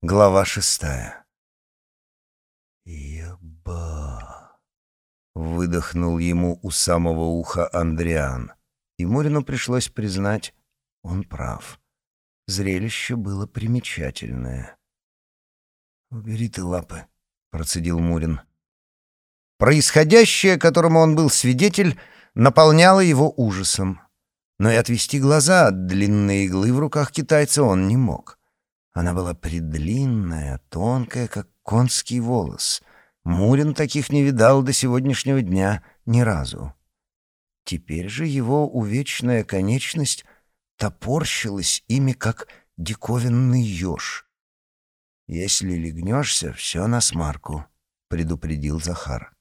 Глава шестая. «Еба!» — выдохнул ему у самого уха Андриан. И Мурину пришлось признать, он прав. Зрелище было примечательное. «Убери ты лапы», — процедил Мурин. Происходящее, которому он был свидетель, наполняло его ужасом. Но и отвести глаза от длинной иглы в руках китайца он не мог. Она была предлинная, тонкая, как конский волос. Мурин таких не видал до сегодняшнего дня ни разу. Теперь же его увечная конечность топорщилась ими, как диковинный еж. «Если легнешься, все на смарку», — предупредил Захар.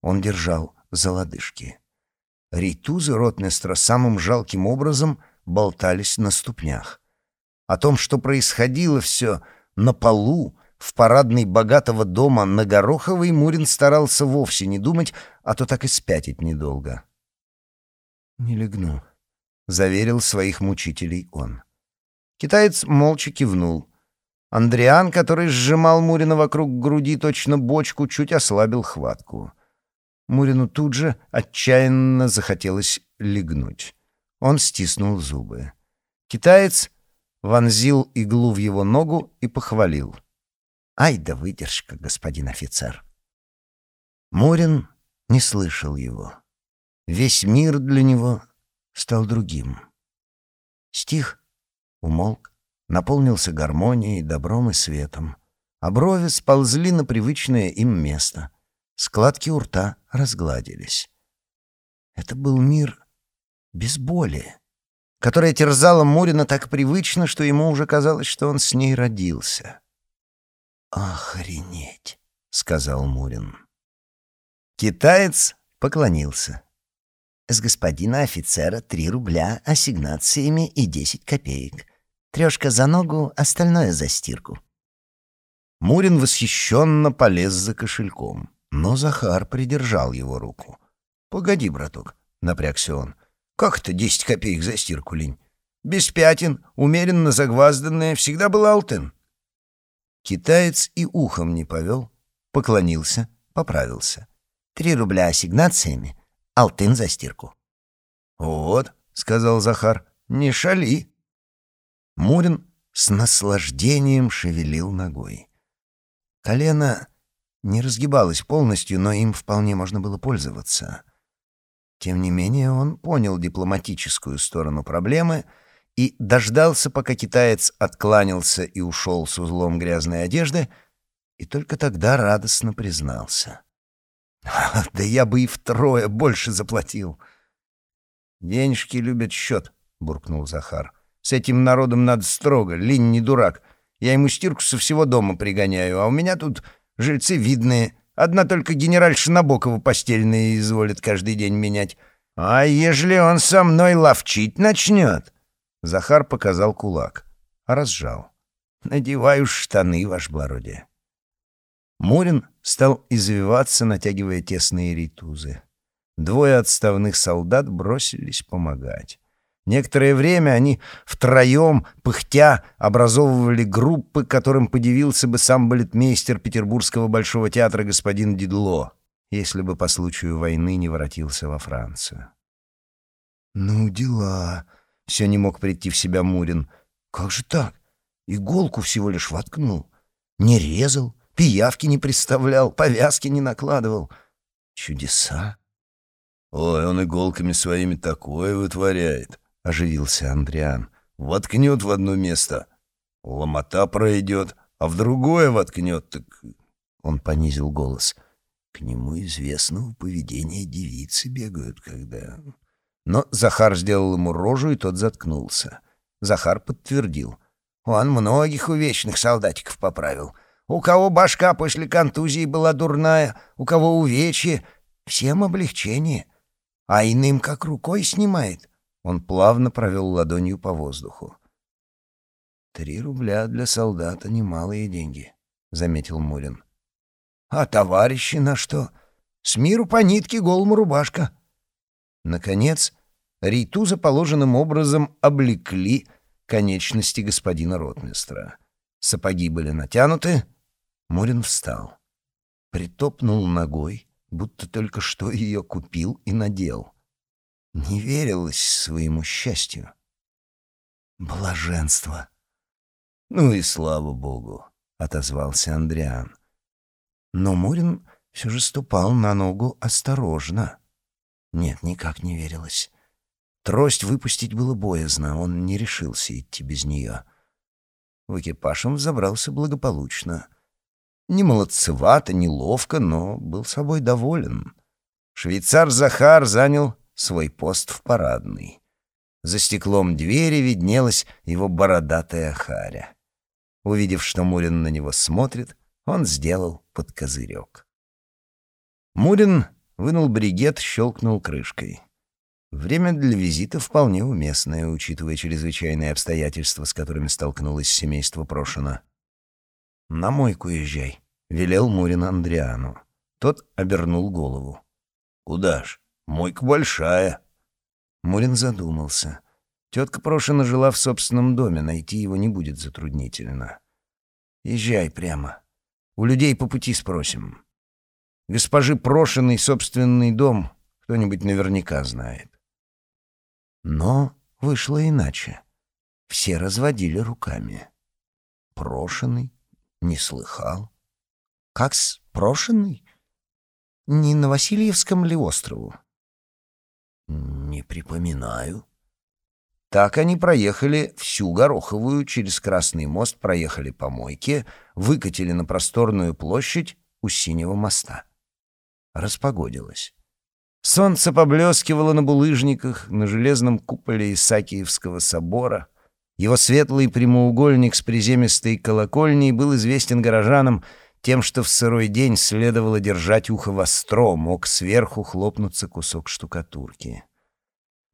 Он держал за лодыжки. Рейтузы ротмистра самым жалким образом болтались на ступнях. О том, что происходило все на полу, в парадной богатого дома на Гороховой, Мурин старался вовсе не думать, а то так и спятить недолго. «Не легну», — заверил своих мучителей он. Китаец молча кивнул. Андриан, который сжимал Мурина вокруг груди точно бочку, чуть ослабил хватку. Мурину тут же отчаянно захотелось легнуть. Он стиснул зубы. Китаец вонзил иглу в его ногу и похвалил. «Ай да выдержка, господин офицер!» Мурин не слышал его. Весь мир для него стал другим. Стих умолк, наполнился гармонией, добром и светом, а брови сползли на привычное им место. Складки у рта разгладились. Это был мир без боли которая терзала Мурина так привычно, что ему уже казалось, что он с ней родился. «Охренеть!» — сказал Мурин. Китаец поклонился. «С господина офицера три рубля ассигнациями и десять копеек. Трешка за ногу, остальное за стирку». Мурин восхищенно полез за кошельком, но Захар придержал его руку. «Погоди, браток», — напрягся он, — как это десять копеек за стирку, лень? Без пятен, умеренно загвазданная, всегда был алтын. Китаец и ухом не повел, поклонился, поправился. Три рубля ассигнациями, алтын за стирку. «Вот», — сказал Захар, — «не шали». Мурин с наслаждением шевелил ногой. Колено не разгибалось полностью, но им вполне можно было пользоваться. Тем не менее, он понял дипломатическую сторону проблемы и дождался, пока китаец откланялся и ушел с узлом грязной одежды, и только тогда радостно признался. «Да я бы и втрое больше заплатил!» «Денежки любят счет», — буркнул Захар. «С этим народом надо строго, Линь не дурак. Я ему стирку со всего дома пригоняю, а у меня тут жильцы видные, Одна только генеральша Набокова постельные изволит каждый день менять. А ежели он со мной ловчить начнет?» Захар показал кулак, а разжал. «Надеваю штаны, ваш благородие». Мурин стал извиваться, натягивая тесные ритузы. Двое отставных солдат бросились помогать. Некоторое время они втроем, пыхтя, образовывали группы, которым подивился бы сам балетмейстер Петербургского Большого театра господин Дидло, если бы по случаю войны не воротился во Францию. «Ну, дела!» — все не мог прийти в себя Мурин. «Как же так? Иголку всего лишь воткнул. Не резал, пиявки не представлял, повязки не накладывал. Чудеса!» «Ой, он иголками своими такое вытворяет!» — оживился Андриан. «Воткнет в одно место, ломота пройдет, а в другое воткнет, так...» Он понизил голос. «К нему известного поведения девицы бегают, когда...» Но Захар сделал ему рожу, и тот заткнулся. Захар подтвердил. «Он многих увечных солдатиков поправил. У кого башка после контузии была дурная, у кого увечье, всем облегчение. А иным как рукой снимает. Он плавно провел ладонью по воздуху. «Три рубля для солдата — немалые деньги», — заметил Мурин. «А товарищи на что? С миру по нитке голому рубашка». Наконец, Рейтуза положенным образом облекли конечности господина ротмистра. Сапоги были натянуты. Мурин встал. Притопнул ногой, будто только что ее купил и надел. Не верилось своему счастью. Блаженство. «Ну и слава богу», — отозвался Андриан. Но Мурин все же ступал на ногу осторожно. Нет, никак не верилось. Трость выпустить было боязно, он не решился идти без нее. В экипаж он взобрался благополучно. Не молодцевато, не ловко, но был собой доволен. Швейцар Захар занял свой пост в парадной. За стеклом двери виднелась его бородатая харя. Увидев, что Мурин на него смотрит, он сделал под козырек. Мурин вынул бригет, щелкнул крышкой. Время для визита вполне уместное, учитывая чрезвычайные обстоятельства, с которыми столкнулось семейство Прошина. «На мойку езжай», — велел Мурин Андриану. Тот обернул голову. «Куда ж? Мойка большая». Мурин задумался. Тетка Прошина жила в собственном доме, найти его не будет затруднительно. «Езжай прямо. У людей по пути спросим. Госпожи Прошиной собственный дом кто-нибудь наверняка знает». Но вышло иначе. Все разводили руками. Прошенный? Не слыхал. Как с прошенный? Не на Васильевском ли острову? Не припоминаю. Так они проехали всю Гороховую, через Красный мост проехали по мойке, выкатили на просторную площадь у Синего моста. Распогодилось. Солнце поблескивало на булыжниках, на железном куполе Исаакиевского собора. Его светлый прямоугольник с приземистой колокольней был известен горожанам тем, что в сырой день следовало держать ухо востро, мог сверху хлопнуться кусок штукатурки.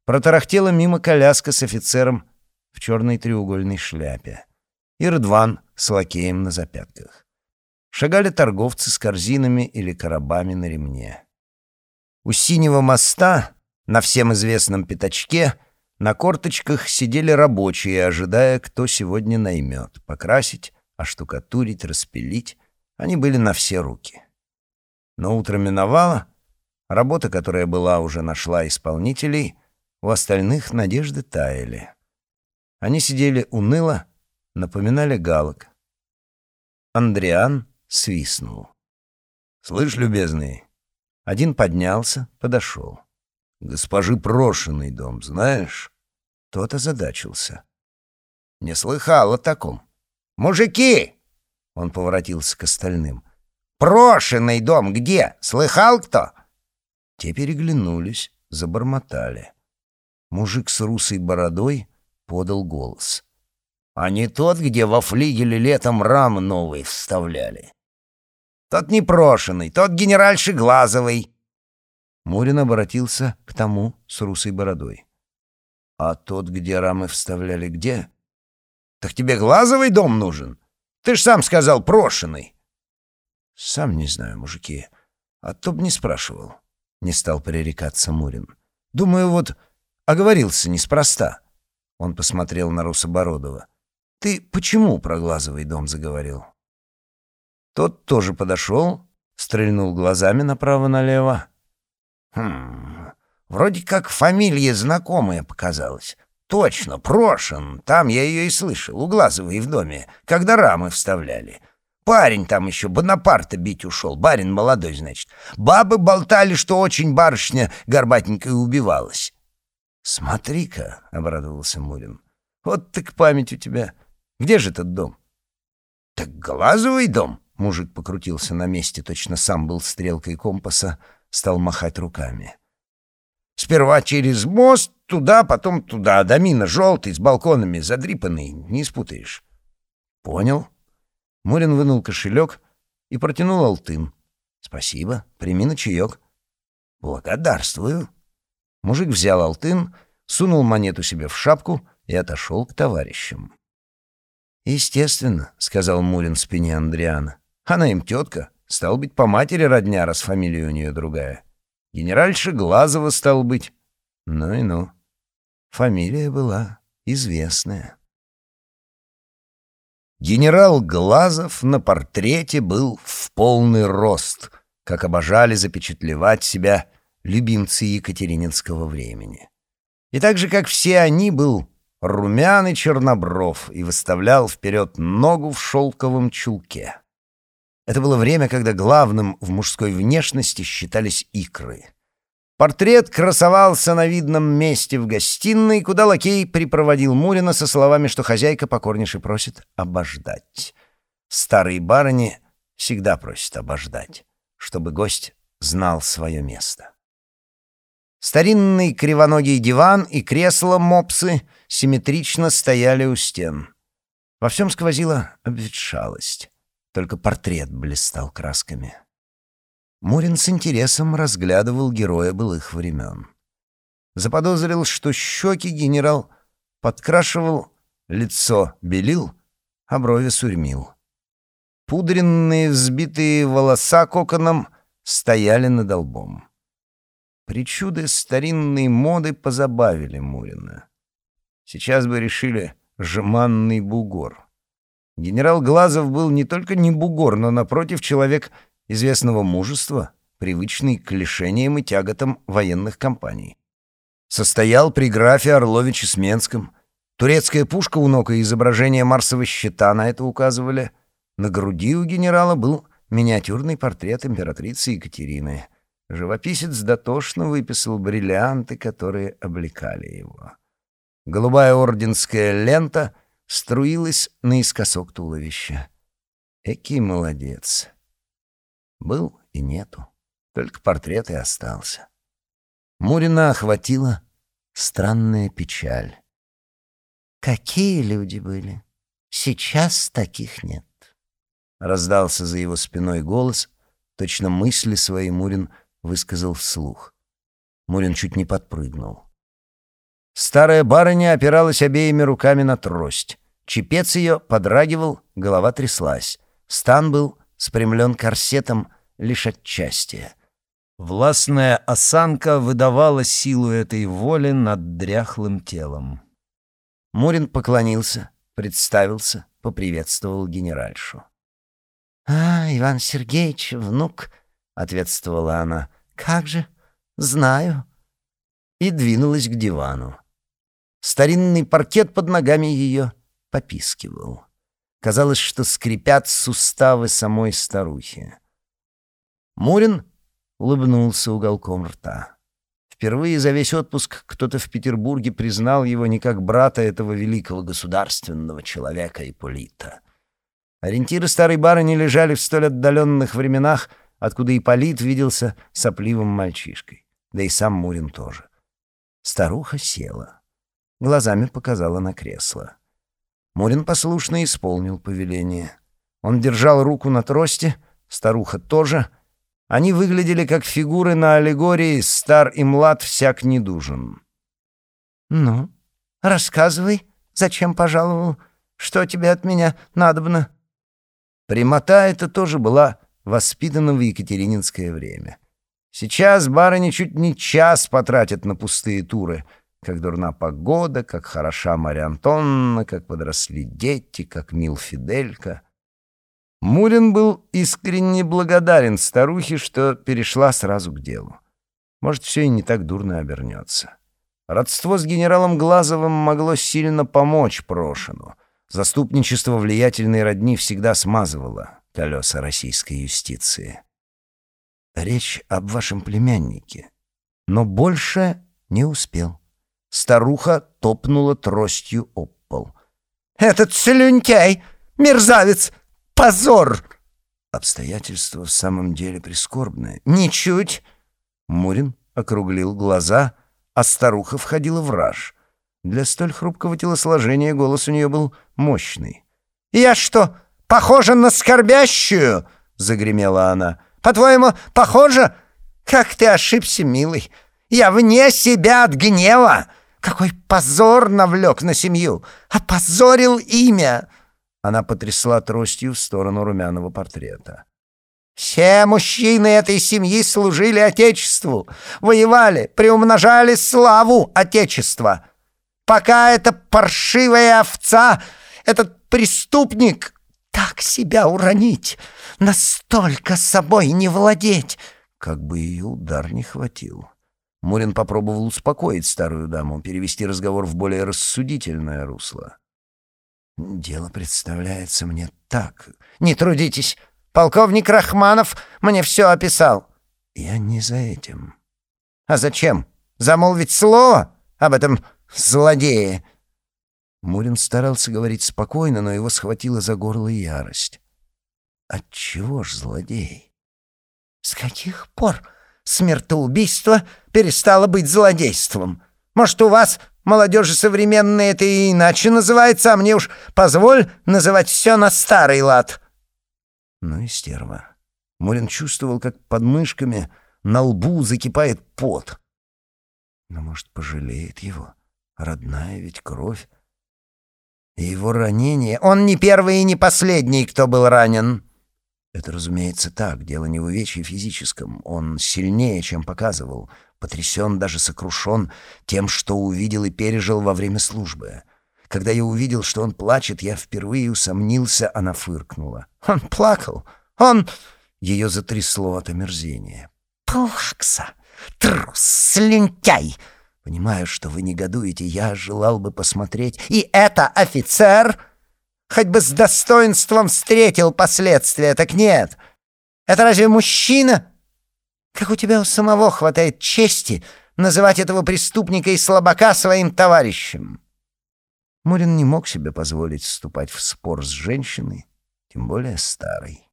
Протарахтела мимо коляска с офицером в черной треугольной шляпе. И Рыдван с лакеем на запятках. Шагали торговцы с корзинами или коробами на ремне. У синего моста, на всем известном пятачке, на корточках сидели рабочие, ожидая, кто сегодня наймет. Покрасить, оштукатурить, распилить. Они были на все руки. Но утро миновало, работа, которая была, уже нашла исполнителей, у остальных надежды таяли. Они сидели уныло, напоминали галок. Андриан свистнул. «Слышь, любезный, один поднялся, подошел. «Госпожи Прошиный дом, знаешь?» Тот озадачился. «Не слыхал о таком. Мужики!» Он поворотился к остальным. «Прошиный дом где? Слыхал кто?» Те переглянулись, забормотали. Мужик с русой бородой подал голос. «А не тот, где во флигеле летом рам новый вставляли?» Тот непрошенный, тот генеральши Глазовый. Мурин обратился к тому с русой бородой. «А тот, где рамы вставляли, где?» «Так тебе Глазовый дом нужен? Ты ж сам сказал прошенный». «Сам не знаю, мужики. А то б не спрашивал». Не стал пререкаться Мурин. «Думаю, вот оговорился неспроста». Он посмотрел на Русобородова. «Ты почему про Глазовый дом заговорил?» Тот тоже подошел, стрельнул глазами направо-налево. «Хм, вроде как фамилия знакомая показалась. Точно, Прошин, там я ее и слышал, у Глазовой в доме, когда рамы вставляли. Парень там еще Бонапарта бить ушел, барин молодой, значит. Бабы болтали, что очень барышня горбатенькая убивалась». «Смотри-ка», — обрадовался Мурин, — «вот так память у тебя. Где же этот дом?» «Так Глазовый дом», Мужик покрутился на месте, точно сам был стрелкой компаса, стал махать руками. «Сперва через мост, туда, потом туда. Домина желтый, с балконами, задрипанный, не спутаешь». «Понял». Мурин вынул кошелек и протянул алтын. «Спасибо, прими на чаек». «Благодарствую». Мужик взял алтын, сунул монету себе в шапку и отошел к товарищам. «Естественно», — сказал Мурин спине Андриана. Она им тетка. Стал быть, по матери родня, раз фамилия у нее другая. Генеральша Глазова стал быть. Ну и ну. Фамилия была известная. Генерал Глазов на портрете был в полный рост, как обожали запечатлевать себя любимцы Екатерининского времени. И так же, как все они, был румяный чернобров и выставлял вперед ногу в шелковом чулке. Это было время, когда главным в мужской внешности считались икры. Портрет красовался на видном месте в гостиной, куда лакей припроводил Мурина со словами, что хозяйка покорнейше просит обождать. Старые барыни всегда просят обождать, чтобы гость знал свое место. Старинный кривоногий диван и кресло мопсы симметрично стояли у стен. Во всем сквозила обветшалость, только портрет блистал красками. Мурин с интересом разглядывал героя былых времен. Заподозрил, что щеки генерал подкрашивал, лицо белил, а брови сурьмил. Пудренные взбитые волоса коконом стояли над лбом. Причуды старинной моды позабавили Мурина. Сейчас бы решили жеманный бугор. Генерал Глазов был не только не бугор, но, напротив, человек известного мужества, привычный к лишениям и тяготам военных компаний. Состоял при графе Орловиче Сменском. Турецкая пушка у ног и изображение Марсового щита на это указывали. На груди у генерала был миниатюрный портрет императрицы Екатерины. Живописец дотошно выписал бриллианты, которые облекали его. Голубая орденская лента струилась наискосок туловища. Экий молодец. Был и нету. Только портрет и остался. Мурина охватила странная печаль. «Какие люди были! Сейчас таких нет!» Раздался за его спиной голос, точно мысли свои Мурин высказал вслух. Мурин чуть не подпрыгнул. Старая барыня опиралась обеими руками на трость. Чепец ее подрагивал, голова тряслась. Стан был спрямлен корсетом лишь отчасти. Властная осанка выдавала силу этой воли над дряхлым телом. Мурин поклонился, представился, поприветствовал генеральшу. «А, Иван Сергеевич, внук», — ответствовала она, — «как же, знаю». И двинулась к дивану. Старинный паркет под ногами ее попискивал. Казалось, что скрипят суставы самой старухи. Мурин улыбнулся уголком рта. Впервые за весь отпуск кто-то в Петербурге признал его не как брата этого великого государственного человека Ипполита. Ориентиры старой барыни лежали в столь отдаленных временах, откуда Ипполит виделся сопливым мальчишкой. Да и сам Мурин тоже. Старуха села. Глазами показала на кресло. Мурин послушно исполнил повеление. Он держал руку на трости, старуха тоже. Они выглядели как фигуры на аллегории «Стар и млад всяк недужен». «Ну, рассказывай, зачем пожаловал? Что тебе от меня надобно?» Прямота эта тоже была воспитана в екатерининское время. Сейчас барыни чуть не час потратят на пустые туры — как дурна погода, как хороша Марья Антоновна, как подросли дети, как мил Фиделька. Мурин был искренне благодарен старухе, что перешла сразу к делу. Может, все и не так дурно обернется. Родство с генералом Глазовым могло сильно помочь Прошину. Заступничество влиятельной родни всегда смазывало колеса российской юстиции. Речь об вашем племяннике. Но больше не успел. Старуха топнула тростью об пол. «Этот слюнтяй! Мерзавец! Позор!» Обстоятельства в самом деле прискорбные. «Ничуть!» Мурин округлил глаза, а старуха входила в раж. Для столь хрупкого телосложения голос у нее был мощный. «Я что, похожа на скорбящую?» — загремела она. «По-твоему, похожа? Как ты ошибся, милый! Я вне себя от гнева! Какой позор навлек на семью! Опозорил имя!» Она потрясла тростью в сторону румяного портрета. «Все мужчины этой семьи служили Отечеству, воевали, приумножали славу Отечества. Пока эта паршивая овца, этот преступник! Так себя уронить! Настолько собой не владеть!» Как бы ее удар не хватил. Мурин попробовал успокоить старую даму, перевести разговор в более рассудительное русло. «Дело представляется мне так. Не трудитесь. Полковник Рахманов мне все описал». «Я не за этим». «А зачем? Замолвить слово об этом злодее?» Мурин старался говорить спокойно, но его схватила за горло ярость. «Отчего ж злодей?» «С каких пор смертоубийство перестало быть злодейством? Может, у вас, молодежи современной, это и иначе называется, а мне уж позволь называть все на старый лад?» Ну и стерва. Мурин чувствовал, как под мышками на лбу закипает пот. Но, может, пожалеет его? Родная ведь кровь. И его ранение... Он не первый и не последний, кто был ранен. Это, разумеется, так. Дело не в увечье физическом. Он сильнее, чем показывал. Потрясен, даже сокрушен тем, что увидел и пережил во время службы. Когда я увидел, что он плачет, я впервые усомнился, она фыркнула. Он плакал. Он... Ее затрясло от омерзения. «Плакса! Трус! Слюнтяй!» Понимаю, что вы негодуете, я желал бы посмотреть. И это офицер? Хоть бы с достоинством встретил последствия, так нет. Это разве мужчина? Как у тебя у самого хватает чести называть этого преступника и слабака своим товарищем? Мурин не мог себе позволить вступать в спор с женщиной, тем более старой.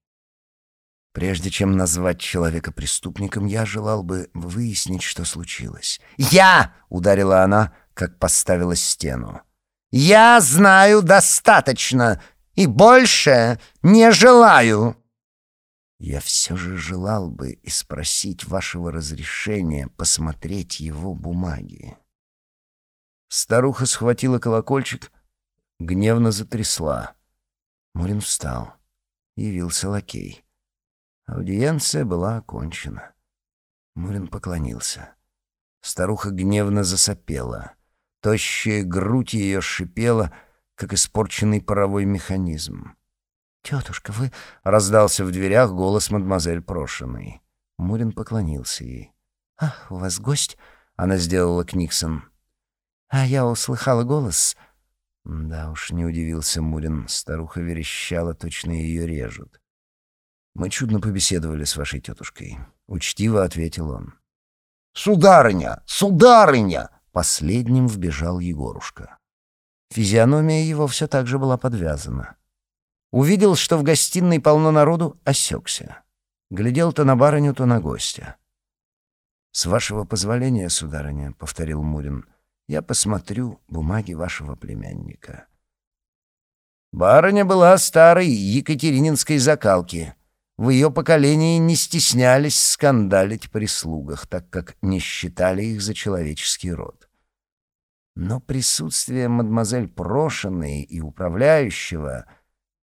Прежде чем назвать человека преступником, я желал бы выяснить, что случилось. «Я!» — ударила она, как поставила стену. «Я знаю достаточно и больше не желаю!» Я все же желал бы и спросить вашего разрешения посмотреть его бумаги. Старуха схватила колокольчик, гневно затрясла. Мурин встал. Явился лакей. Аудиенция была окончена. Мурин поклонился. Старуха гневно засопела. Тощая грудь ее шипела, как испорченный паровой механизм. «Тетушка, вы...» — раздался в дверях голос мадемуазель Прошиной. Мурин поклонился ей. «Ах, у вас гость?» — она сделала Книксон. «А я услыхала голос...» Да уж, не удивился Мурин. Старуха верещала, точно ее режут. «Мы чудно побеседовали с вашей тетушкой», — учтиво ответил он. «Сударыня! Сударыня!» — последним вбежал Егорушка. Физиономия его все так же была подвязана. Увидел, что в гостиной полно народу, осекся. Глядел то на барыню, то на гостя. «С вашего позволения, сударыня», — повторил Мурин, — «я посмотрю бумаги вашего племянника». Барыня была старой екатерининской закалки — в ее поколении не стеснялись скандалить при слугах, так как не считали их за человеческий род. Но присутствие мадемуазель Прошиной и управляющего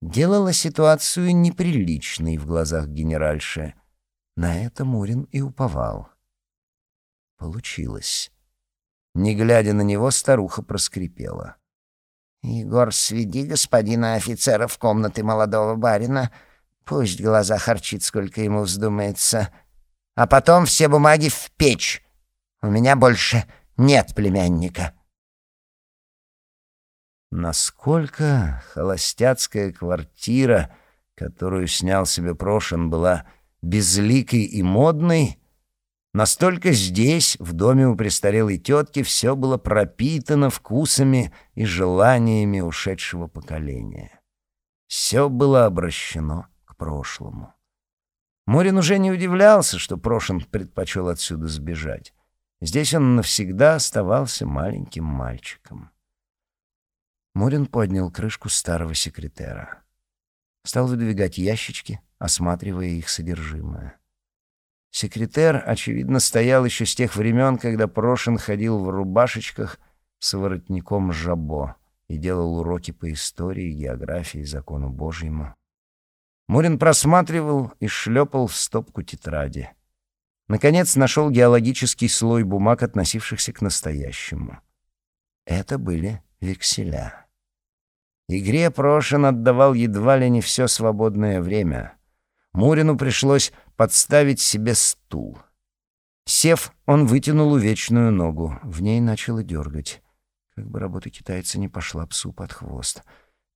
делало ситуацию неприличной в глазах генеральши. На это Мурин и уповал. Получилось. Не глядя на него, старуха проскрипела. «Егор, сведи господина офицера в комнаты молодого барина», Пусть глаза харчит, сколько ему вздумается. А потом все бумаги в печь. У меня больше нет племянника. Насколько холостяцкая квартира, которую снял себе Прошин, была безликой и модной, настолько здесь, в доме у престарелой тетки, все было пропитано вкусами и желаниями ушедшего поколения. Все было обращено прошлому. Морин уже не удивлялся, что Прошин предпочел отсюда сбежать. Здесь он навсегда оставался маленьким мальчиком. Морин поднял крышку старого секретера. Стал выдвигать ящички, осматривая их содержимое. Секретер, очевидно, стоял еще с тех времен, когда Прошин ходил в рубашечках с воротником жабо и делал уроки по истории, географии, закону Божьему. Мурин просматривал и шлепал в стопку тетради. Наконец нашел геологический слой бумаг, относившихся к настоящему. Это были векселя. Игре Прошин отдавал едва ли не все свободное время. Мурину пришлось подставить себе стул. Сев, он вытянул увечную ногу, в ней начало дергать. Как бы работа китайца не пошла псу под хвост.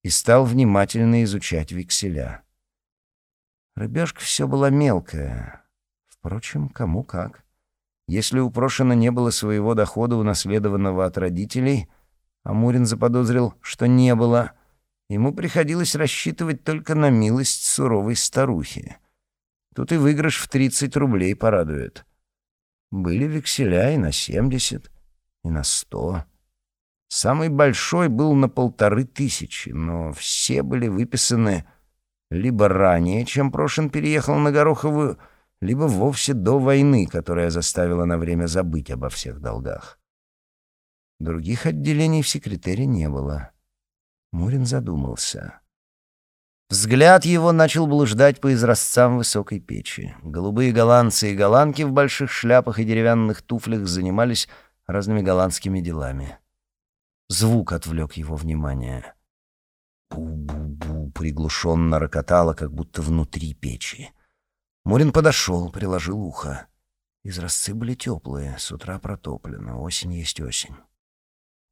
И стал внимательно изучать векселя. Рыбешка все была мелкая. Впрочем, кому как. Если у Прошина не было своего дохода, унаследованного от родителей, а Мурин заподозрил, что не было, ему приходилось рассчитывать только на милость суровой старухи. Тут и выигрыш в 30 рублей порадует. Были векселя и на 70, и на 100. Самый большой был на полторы тысячи, но все были выписаны либо ранее, чем Прошин переехал на Гороховую, либо вовсе до войны, которая заставила на время забыть обо всех долгах. Других отделений в секретаре не было. Мурин задумался. Взгляд его начал блуждать по изразцам высокой печи. Голубые голландцы и голландки в больших шляпах и деревянных туфлях занимались разными голландскими делами. Звук отвлек его внимание. Бу-бу-бу приглушенно рокотало, как будто внутри печи. Мурин подошел, приложил ухо. Изразцы были теплые, с утра протоплено, осень есть осень.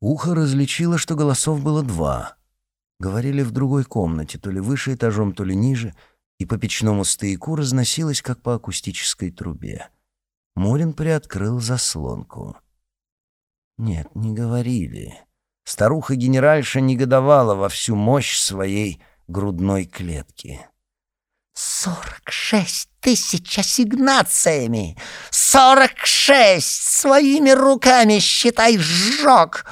Ухо различило, что голосов было два. Говорили в другой комнате, то ли выше этажом, то ли ниже, и по печному стояку разносилось, как по акустической трубе. Мурин приоткрыл заслонку. Нет, не говорили. Старуха-генеральша негодовала во всю мощь своей грудной клетки. «Сорок шесть тысяч ассигнациями! Сорок шесть! Своими руками, считай, сжег!»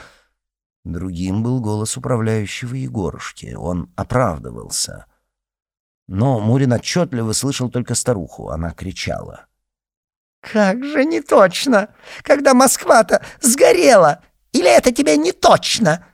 Другим был голос управляющего Егорушки. Он оправдывался. Но Мурин отчетливо слышал только старуху. Она кричала. «Как же не точно! Когда Москва-то сгорела! Или это тебе не точно?»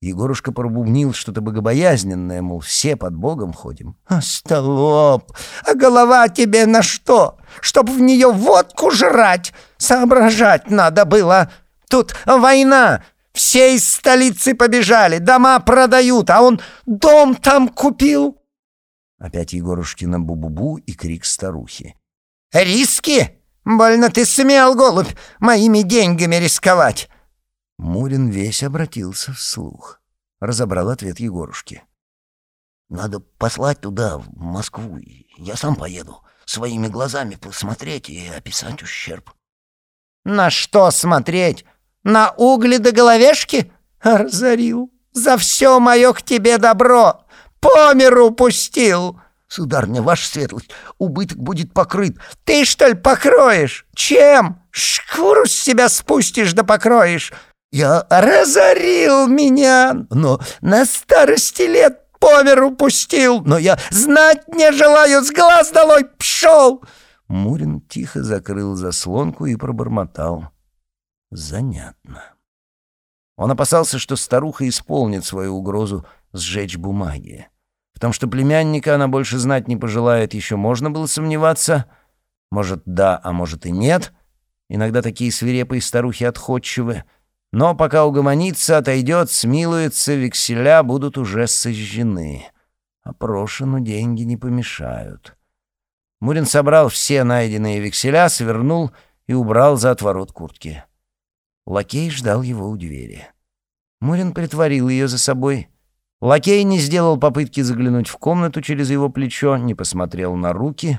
Егорушка пробубнил что-то богобоязненное, мол, все под Богом ходим. «Остолоп! А голова тебе на что? Чтоб в нее водку жрать? Соображать надо было! Тут война! Все из столицы побежали, дома продают, а он дом там купил!» Опять Егорушкина бу-бу-бу и крик старухи. «Риски? Больно ты смел, голубь, моими деньгами рисковать!» Мурин весь обратился вслух. Разобрал ответ Егорушки. «Надо послать туда, в Москву. Я сам поеду. Своими глазами посмотреть и описать ущерб». «На что смотреть? На угли до головешки? Разорил. За все мое к тебе добро. По миру пустил». «Сударня, ваша светлость, убыток будет покрыт». «Ты, что ли, покроешь? Чем? Шкуру с себя спустишь да покроешь. Я разорил меня, но на старости лет по миру пустил, но я знать не желаю, с глаз долой пшел!» Мурин тихо закрыл заслонку и пробормотал. «Занятно». Он опасался, что старуха исполнит свою угрозу сжечь бумаги. В том, что племянника она больше знать не пожелает, еще можно было сомневаться. Может, да, а может и нет. Иногда такие свирепые старухи отходчивы — но пока угомонится, отойдет, смилуется, векселя будут уже сожжены. А Прошину деньги не помешают. Мурин собрал все найденные векселя, свернул и убрал за отворот куртки. Лакей ждал его у двери. Мурин притворил ее за собой. Лакей не сделал попытки заглянуть в комнату через его плечо, не посмотрел на руки.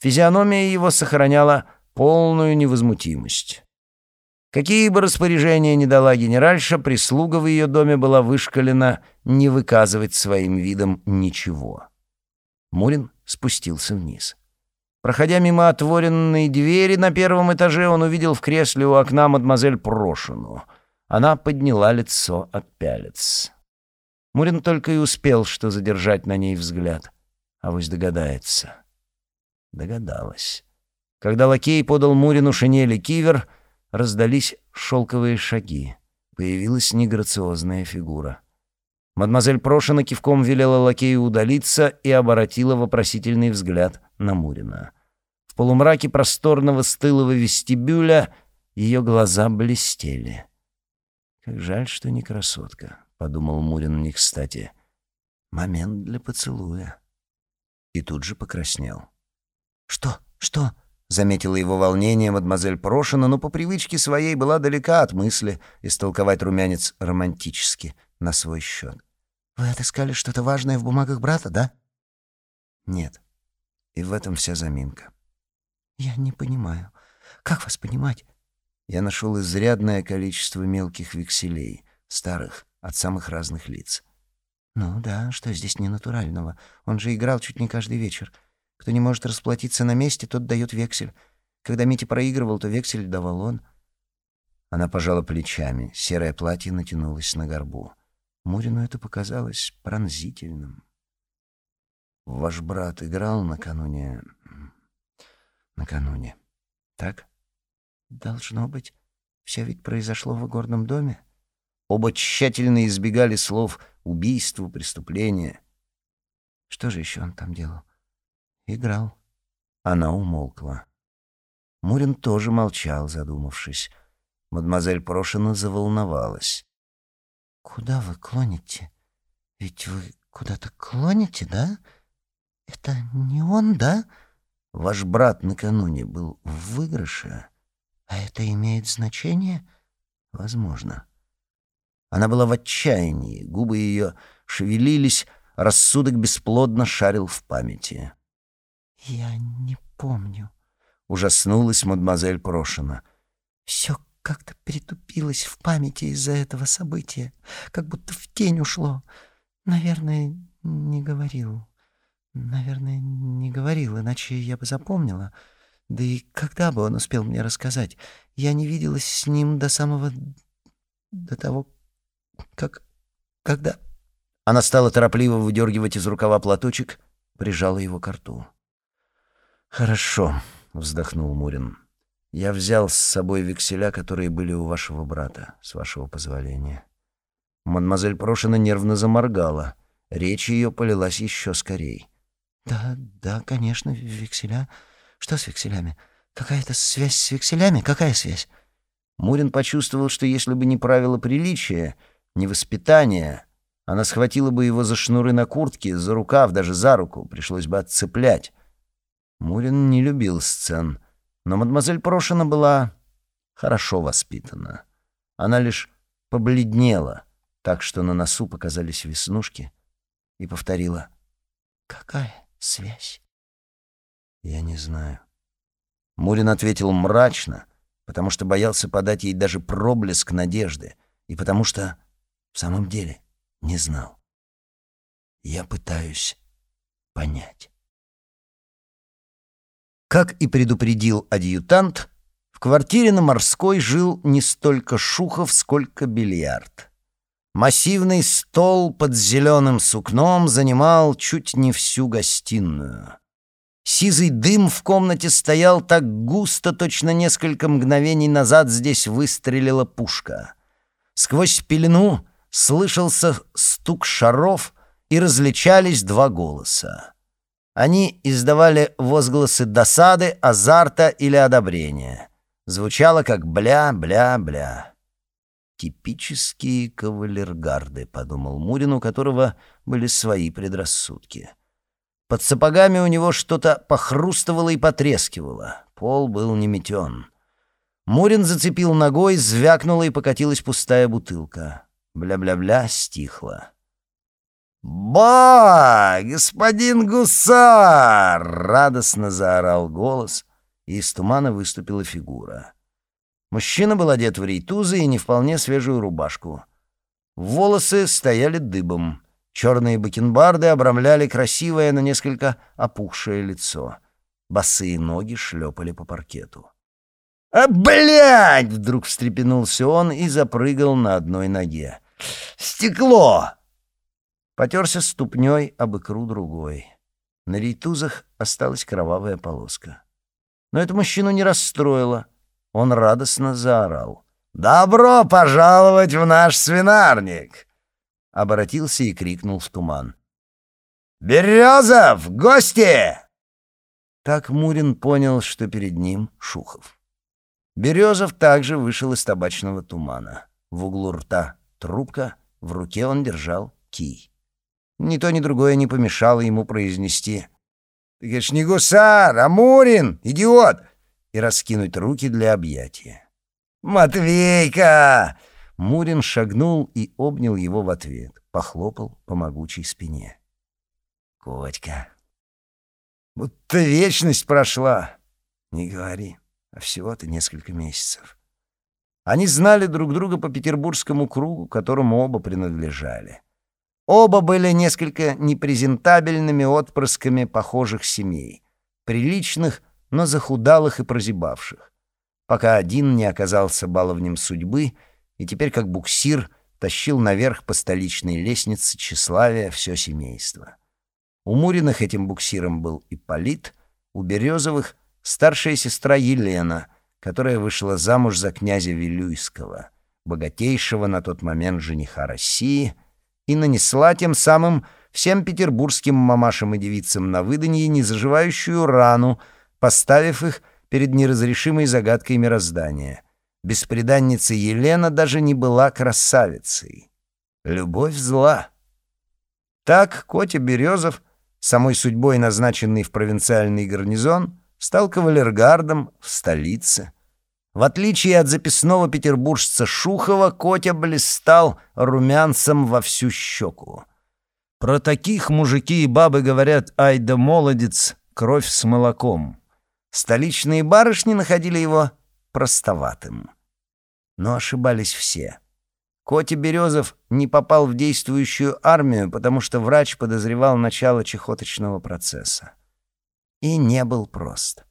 Физиономия его сохраняла полную невозмутимость. Какие бы распоряжения ни дала генеральша, прислуга в ее доме была вышкалена не выказывать своим видом ничего. Мурин спустился вниз. Проходя мимо отворенной двери на первом этаже, он увидел в кресле у окна мадемуазель Прошину. Она подняла лицо от пялец. Мурин только и успел, что задержать на ней взгляд. А вось догадается. Догадалась. Когда лакей подал Мурину шинели кивер — раздались шелковые шаги. Появилась неграциозная фигура. Мадемуазель Прошина кивком велела лакею удалиться и оборотила вопросительный взгляд на Мурина. В полумраке просторного стылого вестибюля ее глаза блестели. «Как жаль, что не красотка», — подумал Мурин не кстати. Момент для поцелуя. И тут же покраснел. «Что? Что?» — заметила его волнение мадемуазель Прошина, но по привычке своей была далека от мысли истолковать румянец романтически на свой счет. «Вы отыскали что-то важное в бумагах брата, да?» «Нет. И в этом вся заминка». «Я не понимаю. Как вас понимать?» Я нашел изрядное количество мелких векселей, старых, от самых разных лиц. «Ну да, что здесь ненатурального? Он же играл чуть не каждый вечер. Кто не может расплатиться на месте, тот дает вексель. Когда Митя проигрывал, то вексель давал он». Она пожала плечами, серое платье натянулось на горбу. Мурину это показалось пронзительным. «Ваш брат играл накануне... накануне, так?» «Должно быть. Все ведь произошло в игорном доме». Оба тщательно избегали слов «убийство», «преступление». Что же еще он там делал? Играл. Она умолкла. Мурин тоже молчал, задумавшись. Мадемуазель Прошина заволновалась. «Куда вы клоните? Ведь вы куда-то клоните, да? Это не он, да?» «Ваш брат накануне был в выигрыше?» «А это имеет значение?» «Возможно». Она была в отчаянии, губы ее шевелились, рассудок бесплодно шарил в памяти. «Я не помню», — ужаснулась мадемуазель Прошина. «Все как-то перетупилось в памяти из-за этого события, как будто в тень ушло. Наверное, не говорил. Наверное, не говорил, иначе я бы запомнила. Да и когда бы он успел мне рассказать? Я не виделась с ним до самого... до того, как... когда...» Она стала торопливо выдергивать из рукава платочек, прижала его к рту. «Хорошо», — вздохнул Мурин. «Я взял с собой векселя, которые были у вашего брата, с вашего позволения». Мадемуазель Прошина нервно заморгала. Речь ее полилась еще скорей. «Да, да, конечно, векселя. Что с векселями? Какая-то связь с векселями? Какая связь?» Мурин почувствовал, что если бы не правила приличия, не воспитание, она схватила бы его за шнуры на куртке, за рукав, даже за руку, пришлось бы отцеплять. Мурин не любил сцен, но мадемуазель Прошина была хорошо воспитана. Она лишь побледнела, так что на носу показались веснушки, и повторила «Какая связь?» «Я не знаю». Мурин ответил мрачно, потому что боялся подать ей даже проблеск надежды, и потому что в самом деле не знал. Я пытаюсь понять. Как и предупредил адъютант, в квартире на Морской жил не столько Шухов, сколько бильярд. Массивный стол под зеленым сукном занимал чуть не всю гостиную. Сизый дым в комнате стоял так густо, точно несколько мгновений назад здесь выстрелила пушка. Сквозь пелену слышался стук шаров и различались два голоса. Они издавали возгласы досады, азарта или одобрения. Звучало как «бля-бля-бля». «Типические кавалергарды», — подумал Мурин, у которого были свои предрассудки. Под сапогами у него что-то похрустывало и потрескивало. Пол был не. Мурин зацепил ногой, звякнула и покатилась пустая бутылка. Бля-бля-бля стихло. «Ба! Господин гусар!» — радостно заорал голос, и из тумана выступила фигура. Мужчина был одет в рейтузы и не вполне свежую рубашку. Волосы стояли дыбом. Черные бакенбарды обрамляли красивое, но несколько опухшее лицо. Босые ноги шлепали по паркету. «А, блядь!» — вдруг встрепенулся он и запрыгал на одной ноге. «Стекло!» Потерся ступней об икру другой. На рейтузах осталась кровавая полоска. Но это мужчину не расстроило. Он радостно заорал. «Добро пожаловать в наш свинарник!» Обратился и крикнул в туман. «Березов, гости!» Так Мурин понял, что перед ним Шухов. Березов также вышел из табачного тумана. В углу рта трубка, в руке он держал кий. Ни то, ни другое не помешало ему произнести «Ты, говоришь, не гусар, а Мурин, идиот!» И раскинуть руки для объятия. «Матвейка!» Мурин шагнул и обнял его в ответ, похлопал по могучей спине. «Котька, будто вечность прошла!» «Не говори, а всего-то несколько месяцев». Они знали друг друга по петербургскому кругу, которому оба принадлежали. Оба были несколько непрезентабельными отпрысками похожих семей, приличных, но захудалых и прозябавших, пока один не оказался баловнем судьбы и теперь как буксир тащил наверх по столичной лестнице тщеславия все семейство. У Муриных этим буксиром был Ипполит, у Березовых — старшая сестра Елена, которая вышла замуж за князя Вилюйского, богатейшего на тот момент жениха России — и нанесла тем самым всем петербургским мамашам и девицам на выданье незаживающую рану, поставив их перед неразрешимой загадкой мироздания. Беспреданница Елена даже не была красавицей. Любовь зла. Так Котя Березов, самой судьбой назначенный в провинциальный гарнизон, стал кавалергардом в столице. В отличие от записного петербуржца Шухова, Котя блистал румянцем во всю щеку. Про таких мужики и бабы говорят «Ай да молодец, кровь с молоком». Столичные барышни находили его простоватым. Но ошибались все. Котя Березов не попал в действующую армию, потому что врач подозревал начало чехоточного процесса. И не был прост.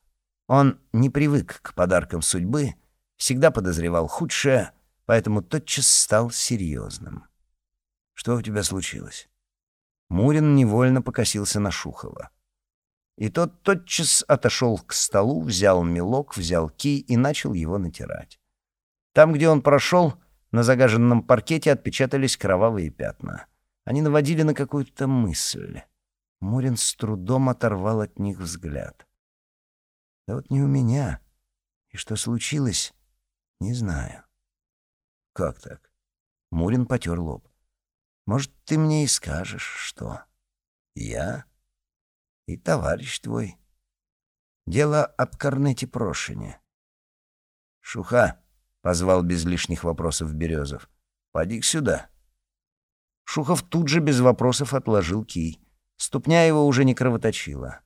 Он не привык к подаркам судьбы, всегда подозревал худшее, поэтому тотчас стал серьезным. «Что у тебя случилось?» Мурин невольно покосился на Шухова. И тот тотчас отошел к столу, взял мелок, взял кий и начал его натирать. Там, где он прошел, на загаженном паркете отпечатались кровавые пятна. Они наводили на какую-то мысль. Мурин с трудом оторвал от них взгляд. Да вот не у меня. И что случилось, не знаю. Как так? Мурин потер лоб. Может, ты мне и скажешь, что? Я? И товарищ твой. Дело об Корнете Прошине. Шуха, позвал без лишних вопросов Березов. поди сюда. Шухов тут же без вопросов отложил кий. Ступня его уже не кровоточила.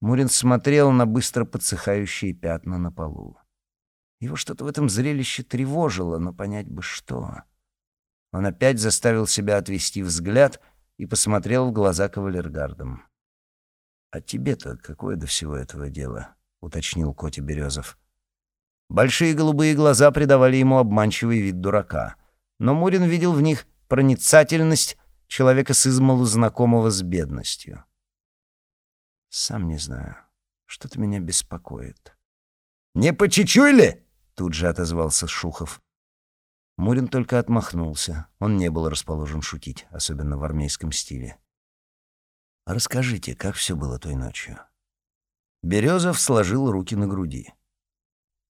Мурин смотрел на быстро подсыхающие пятна на полу. Его что-то в этом зрелище тревожило, но понять бы что. Он опять заставил себя отвести взгляд и посмотрел в глаза кавалергардам. «А тебе-то какое до всего этого дело?» — уточнил Котя Березов. Большие голубые глаза придавали ему обманчивый вид дурака, но Мурин видел в них проницательность человека с измалу знакомого с бедностью. Сам не знаю. Что-то меня беспокоит. «Не по чуть-чуть Тут же отозвался Шухов. Мурин только отмахнулся. Он не был расположен шутить, особенно в армейском стиле. «Расскажите, как все было той ночью?» Березов сложил руки на груди.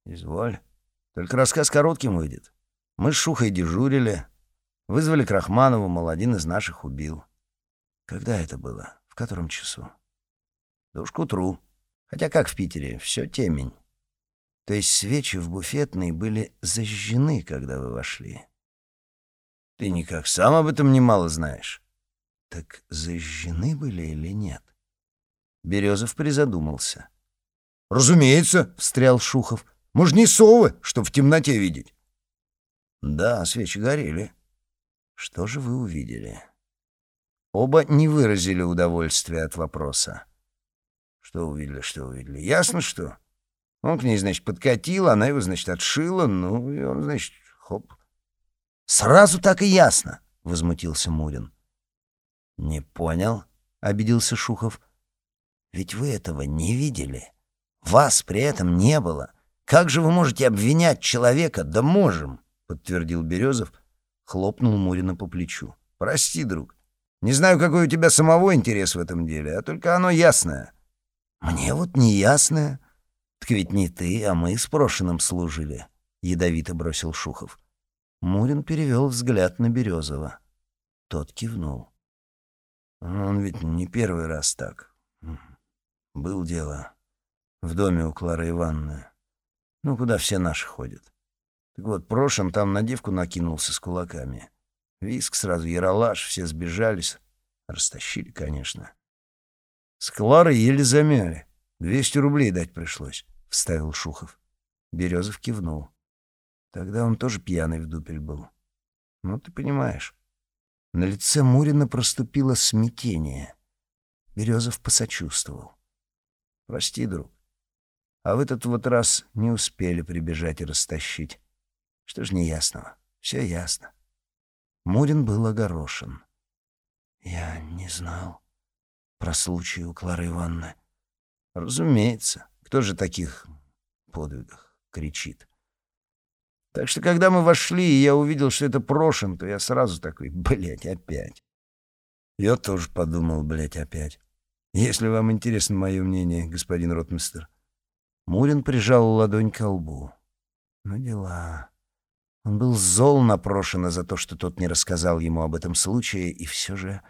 «Изволь. Только рассказ коротким выйдет. Мы с Шухой дежурили. Вызвали Крахманову, мол, один из наших убил. Когда это было? В котором часу?» Да уж к утру. Хотя как в Питере, все темень. То есть свечи в буфетной были зажжены, когда вы вошли. Ты никак сам об этом немало знаешь. Так зажжены были или нет? Березов призадумался. «Разумеется», — встрял Шухов. «Мы ж не совы, что в темноте видеть». «Да, свечи горели». «Что же вы увидели?» Оба не выразили удовольствия от вопроса. Что увидели, что увидели? Ясно, что? Он к ней, значит, подкатил, она его, значит, отшила, ну, и он, значит, хоп. Сразу так и ясно, — возмутился Мурин. Не понял, — обиделся Шухов. Ведь вы этого не видели. Вас при этом не было. Как же вы можете обвинять человека? Да можем, — подтвердил Березов, хлопнул Мурина по плечу. Прости, друг. Не знаю, какой у тебя самого интерес в этом деле, а только оно ясное. «Мне вот не ясно. Так ведь не ты, а мы с Прошиным служили», — ядовито бросил Шухов. Мурин перевел взгляд на Березова. Тот кивнул. Он ведь не первый раз так. Был дело в доме у Клары Ивановны. Ну, куда все наши ходят. Так вот, Прошин там на девку накинулся с кулаками. Виск сразу, яролаж, все сбежались. Растащили, конечно. С Кларой еле замяли. Двести рублей дать пришлось, — вставил Шухов. Березов кивнул. Тогда он тоже пьяный в дупель был. Ну, ты понимаешь. На лице Мурина проступило смятение. Березов посочувствовал. «Прости, друг. А в этот вот раз не успели прибежать и растащить. Что ж неясного? Все ясно». Мурин был огорошен. «Я не знал про случай у Клары Ивановны». «Разумеется. Кто же таких подвигах кричит?» Так что, когда мы вошли, и я увидел, что это Прошин, то я сразу такой, блядь, опять. Я тоже подумал, блядь, опять. Если вам интересно мое мнение, господин ротмистер. Мурин прижал ладонь к лбу. Ну, дела. Он был зол на Прошина за то, что тот не рассказал ему об этом случае, и все же...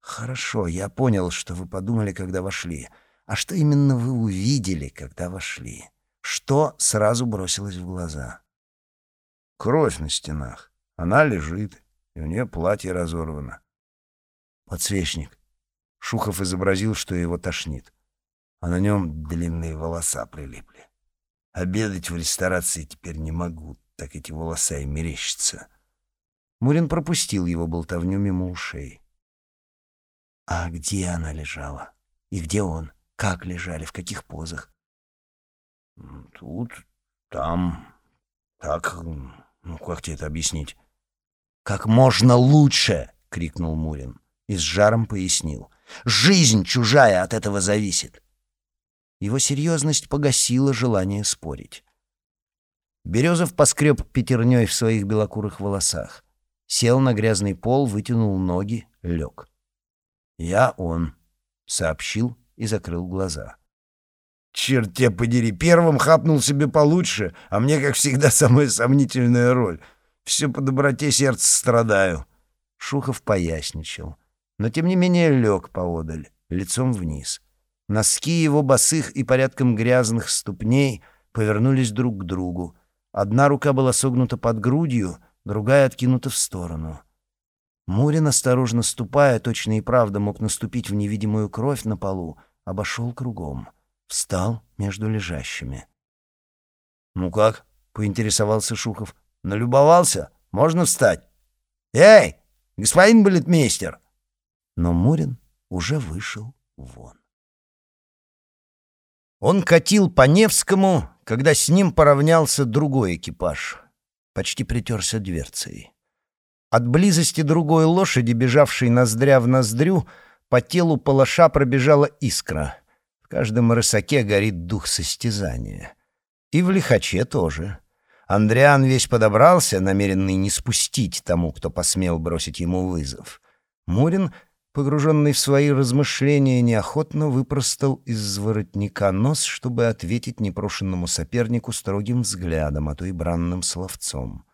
Хорошо, я понял, что вы подумали, когда вошли. А что именно вы увидели, когда вошли? Что сразу бросилось в глаза? Кровь на стенах. Она лежит, и у нее платье разорвано. Подсвечник. Шухов изобразил, что его тошнит. А на нем длинные волоса прилипли. Обедать в ресторации теперь не могу, так эти волоса и мерещатся. Мурин пропустил его болтовню мимо ушей. А где она лежала? И где он? Как лежали? В каких позах? Тут, там, так, ну, как тебе это объяснить? «Как можно лучше!» — крикнул Мурин и с жаром пояснил. «Жизнь чужая от этого зависит!» Его серьезность погасила желание спорить. Березов поскреб пятерней в своих белокурых волосах. Сел на грязный пол, вытянул ноги, лег. «Я он», — сообщил и закрыл глаза. Черт тебя подери, первым хапнул себе получше, а мне, как всегда, самая сомнительная роль. Все по доброте сердца страдаю. Шухов поясничал, но тем не менее лег поодаль, лицом вниз. Носки его босых и порядком грязных ступней повернулись друг к другу. Одна рука была согнута под грудью, другая откинута в сторону. Мурин, осторожно ступая, точно и правда мог наступить в невидимую кровь на полу, обошел кругом — встал между лежащими. «Ну как?» — поинтересовался Шухов. «Налюбовался? Можно встать?» «Эй, господин балетмейстер!» Но Мурин уже вышел вон. Он катил по Невскому, когда с ним поравнялся другой экипаж. Почти притерся дверцей. От близости другой лошади, бежавшей ноздря в ноздрю, по телу палаша пробежала искра каждом рысаке горит дух состязания. И в лихаче тоже. Андриан весь подобрался, намеренный не спустить тому, кто посмел бросить ему вызов. Мурин, погруженный в свои размышления, неохотно выпростал из воротника нос, чтобы ответить непрошенному сопернику строгим взглядом, а то и бранным словцом.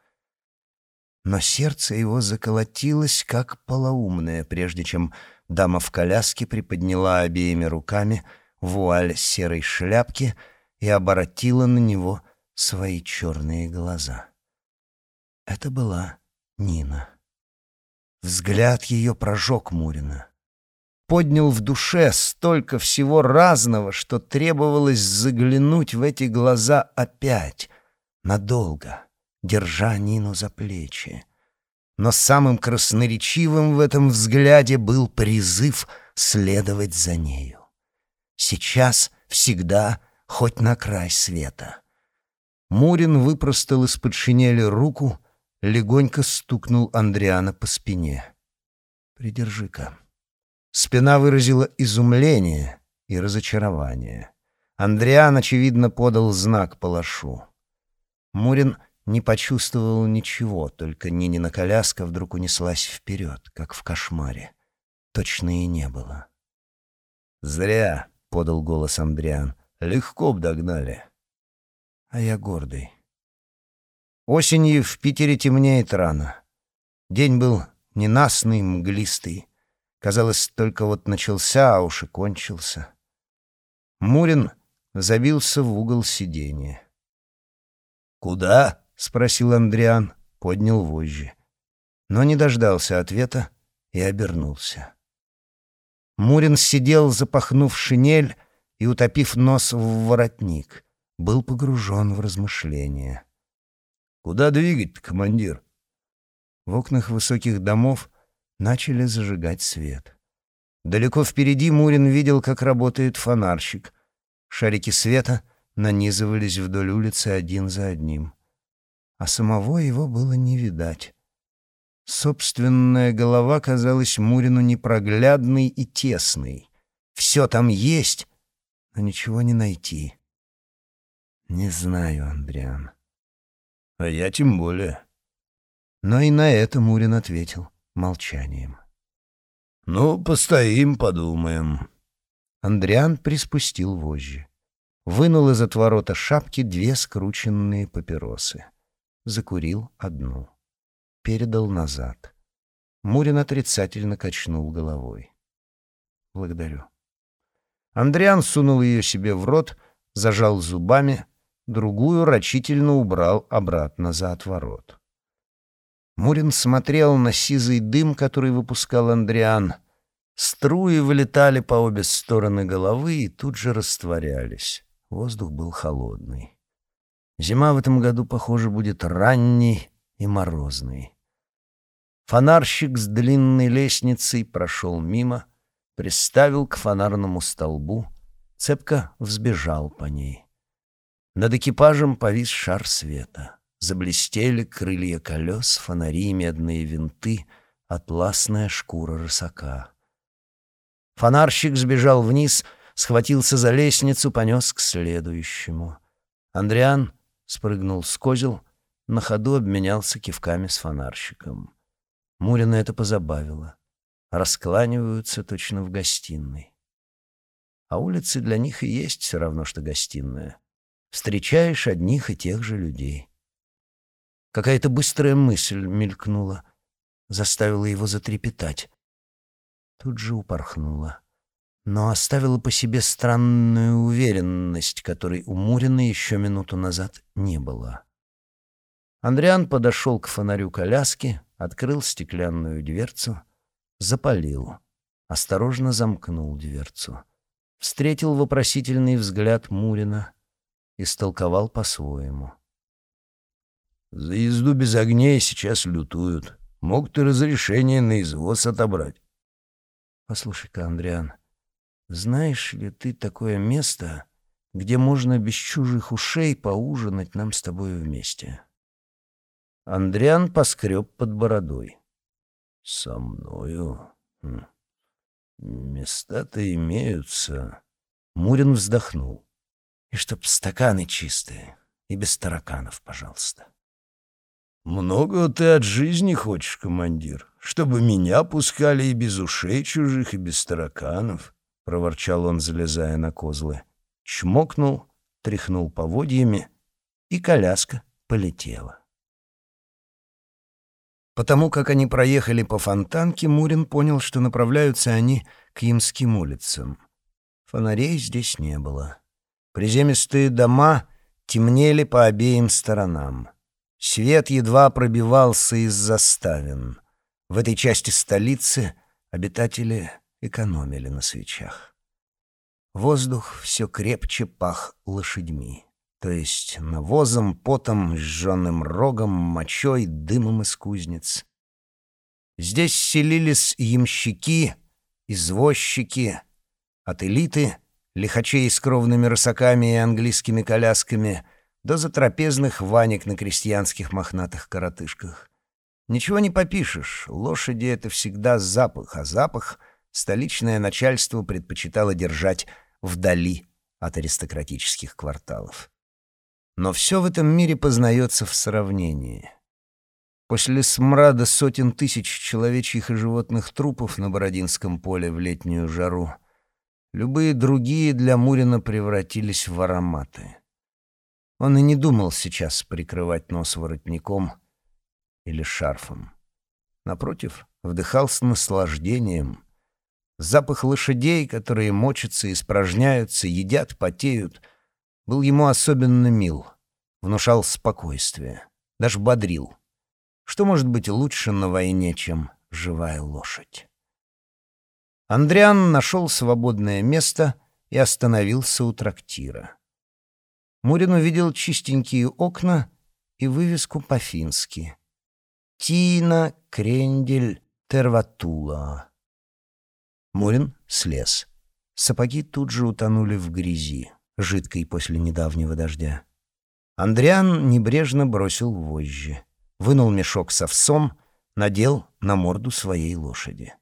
Но сердце его заколотилось, как полоумное, прежде чем дама в коляске приподняла обеими руками — вуаль серой шляпки и обратила на него свои черные глаза. Это была Нина. Взгляд ее прожег Мурина. Поднял в душе столько всего разного, что требовалось заглянуть в эти глаза опять, надолго, держа Нину за плечи. Но самым красноречивым в этом взгляде был призыв следовать за нею. Сейчас, всегда, хоть на край света. Мурин выпростал из-под шинели руку, легонько стукнул Андриана по спине. «Придержи-ка». Спина выразила изумление и разочарование. Андриан, очевидно, подал знак палашу. Мурин не почувствовал ничего, только Нинина коляска вдруг унеслась вперед, как в кошмаре. Точно и не было. «Зря», — подал голос Андриан. «Легко б догнали». А я гордый. Осенью в Питере темнеет рано. День был ненастный, мглистый. Казалось, только вот начался, а уж и кончился. Мурин забился в угол сиденья. «Куда?» — спросил Андриан, поднял вожжи. Но не дождался ответа и обернулся. Мурин сидел, запахнув шинель и утопив нос в воротник. Был погружен в размышления. «Куда двигать командир?» В окнах высоких домов начали зажигать свет. Далеко впереди Мурин видел, как работает фонарщик. Шарики света нанизывались вдоль улицы один за одним. А самого его было не видать. Собственная голова казалась Мурину непроглядной и тесной. Все там есть, но ничего не найти. Не знаю, Андриан. А я тем более. Но и на это Мурин ответил молчанием. «Ну, постоим, подумаем». Андриан приспустил вожжи. Вынул из отворота шапки две скрученные папиросы. Закурил одну. Передал назад. Мурин отрицательно качнул головой. «Благодарю». Андриан сунул ее себе в рот, зажал зубами, другую рачительно убрал обратно за отворот. Мурин смотрел на сизый дым, который выпускал Андриан. Струи вылетали по обе стороны головы и тут же растворялись. Воздух был холодный. Зима в этом году, похоже, будет ранней и морозной. Фонарщик с длинной лестницей прошел мимо, приставил к фонарному столбу, цепко взбежал по ней. Над экипажем повис шар света. Заблестели крылья колес, фонари, медные винты, атласная шкура рысака. Фонарщик сбежал вниз, схватился за лестницу, понес к следующему. Андриан спрыгнул с козел, на ходу обменялся кивками с фонарщиком. Мурина это позабавило. Раскланиваются точно в гостиной. А улицы для них и есть все равно, что гостиная. Встречаешь одних и тех же людей. Какая-то быстрая мысль мелькнула, заставила его затрепетать. Тут же упорхнула, но оставила по себе странную уверенность, которой у Мурина еще минуту назад не было. Андриан подошел к фонарю коляски, открыл стеклянную дверцу, запалил, осторожно замкнул дверцу. Встретил вопросительный взгляд Мурина, истолковал по-своему — за езду без огней сейчас лютуют. Могут и разрешение на извоз отобрать. Послушай-ка, Андриан, знаешь ли ты такое место, где можно без чужих ушей поужинать нам с тобой вместе? Андриан поскреб под бородой. Со мною? Хм. Места-то имеются. Мурин вздохнул. И чтоб стаканы чистые, и без тараканов, пожалуйста. «Много ты от жизни хочешь, командир, чтобы меня пускали и без ушей чужих, и без тараканов», — проворчал он, залезая на козлы. Чмокнул, тряхнул поводьями, и коляска полетела. Потому как они проехали по фонтанке, Мурин понял, что направляются они к Ямским улицам. Фонарей здесь не было. Приземистые дома темнели по обеим сторонам. Свет едва пробивался из заставин. В этой части столицы обитатели экономили на свечах. Воздух все крепче пах лошадьми, то есть навозом, потом, сжженным рогом, мочой, дымом из кузнец. Здесь селились ямщики, извозчики, от элиты, лихачей с кровными рысаками и английскими колясками — до затрапезных ванек на крестьянских мохнатых коротышках. Ничего не попишешь, лошади — это всегда запах, а запах столичное начальство предпочитало держать вдали от аристократических кварталов. Но все в этом мире познается в сравнении. После смрада сотен тысяч человечьих и животных трупов на Бородинском поле в летнюю жару любые другие для Мурина превратились в ароматы. Он и не думал сейчас прикрывать нос воротником или шарфом. Напротив, вдыхал с наслаждением Запах лошадей, которые мочатся, испражняются, едят, потеют, был ему особенно мил, внушал спокойствие, даже бодрил. Что может быть лучше на войне, чем живая лошадь? Андриан нашел свободное место и остановился у трактира. Мурин увидел чистенькие окна и вывеску по-фински. «Тина Крендель Терватула». Мурин слез. Сапоги тут же утонули в грязи, жидкой после недавнего дождя. Андриан небрежно бросил вожжи, вынул мешок с овсом, надел на морду своей лошади.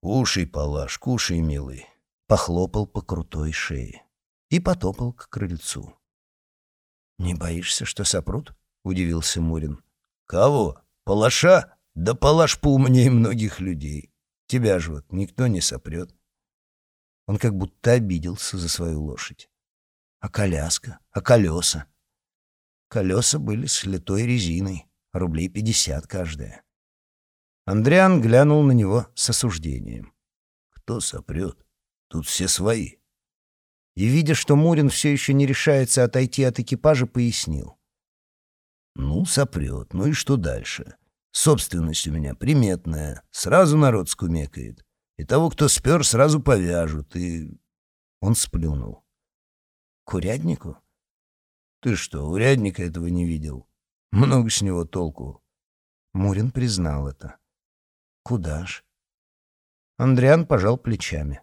«Кушай, Палаш, кушай, милый», — похлопал по крутой шее и потопал к крыльцу. «Не боишься, что сопрут?» — удивился Мурин. «Кого? Палаша? Да Палаш поумнее многих людей. Тебя же вот никто не сопрет». Он как будто обиделся за свою лошадь. А коляска? А колеса? Колеса были с литой резиной, рублей пятьдесят каждая. Андриан глянул на него с осуждением. «Кто сопрет? Тут все свои». И, видя, что Мурин все еще не решается отойти от экипажа, пояснил. «Ну, сопрет. Ну и что дальше? Собственность у меня приметная. Сразу народ скумекает. И того, кто спер, сразу повяжут. И...» Он сплюнул. «Куряднику?» «Ты что, урядника этого не видел? Много с него толку». Мурин признал это. Куда ж? Андриан пожал плечами.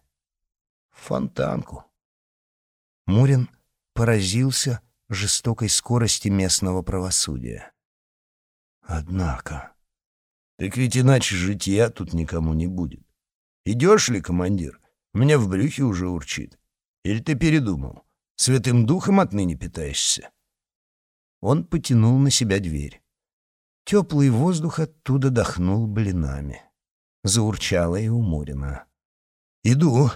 Фонтанку. Мурин поразился жестокой скорости местного правосудия. Однако... Так ведь иначе житья тут никому не будет. Идешь ли, командир? У меня в брюхе уже урчит. Или ты передумал? Святым духом отныне питаешься?» Он потянул на себя дверь. Теплый воздух оттуда дохнул блинами заурчала и уморено. «Иду».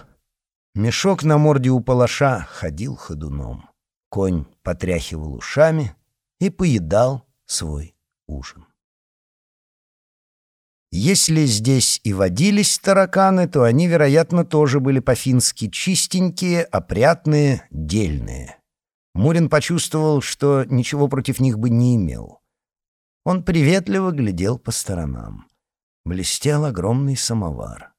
Мешок на морде у палаша ходил ходуном. Конь потряхивал ушами и поедал свой ужин. Если здесь и водились тараканы, то они, вероятно, тоже были по-фински чистенькие, опрятные, дельные. Мурин почувствовал, что ничего против них бы не имел. Он приветливо глядел по сторонам блестел огромный самовар.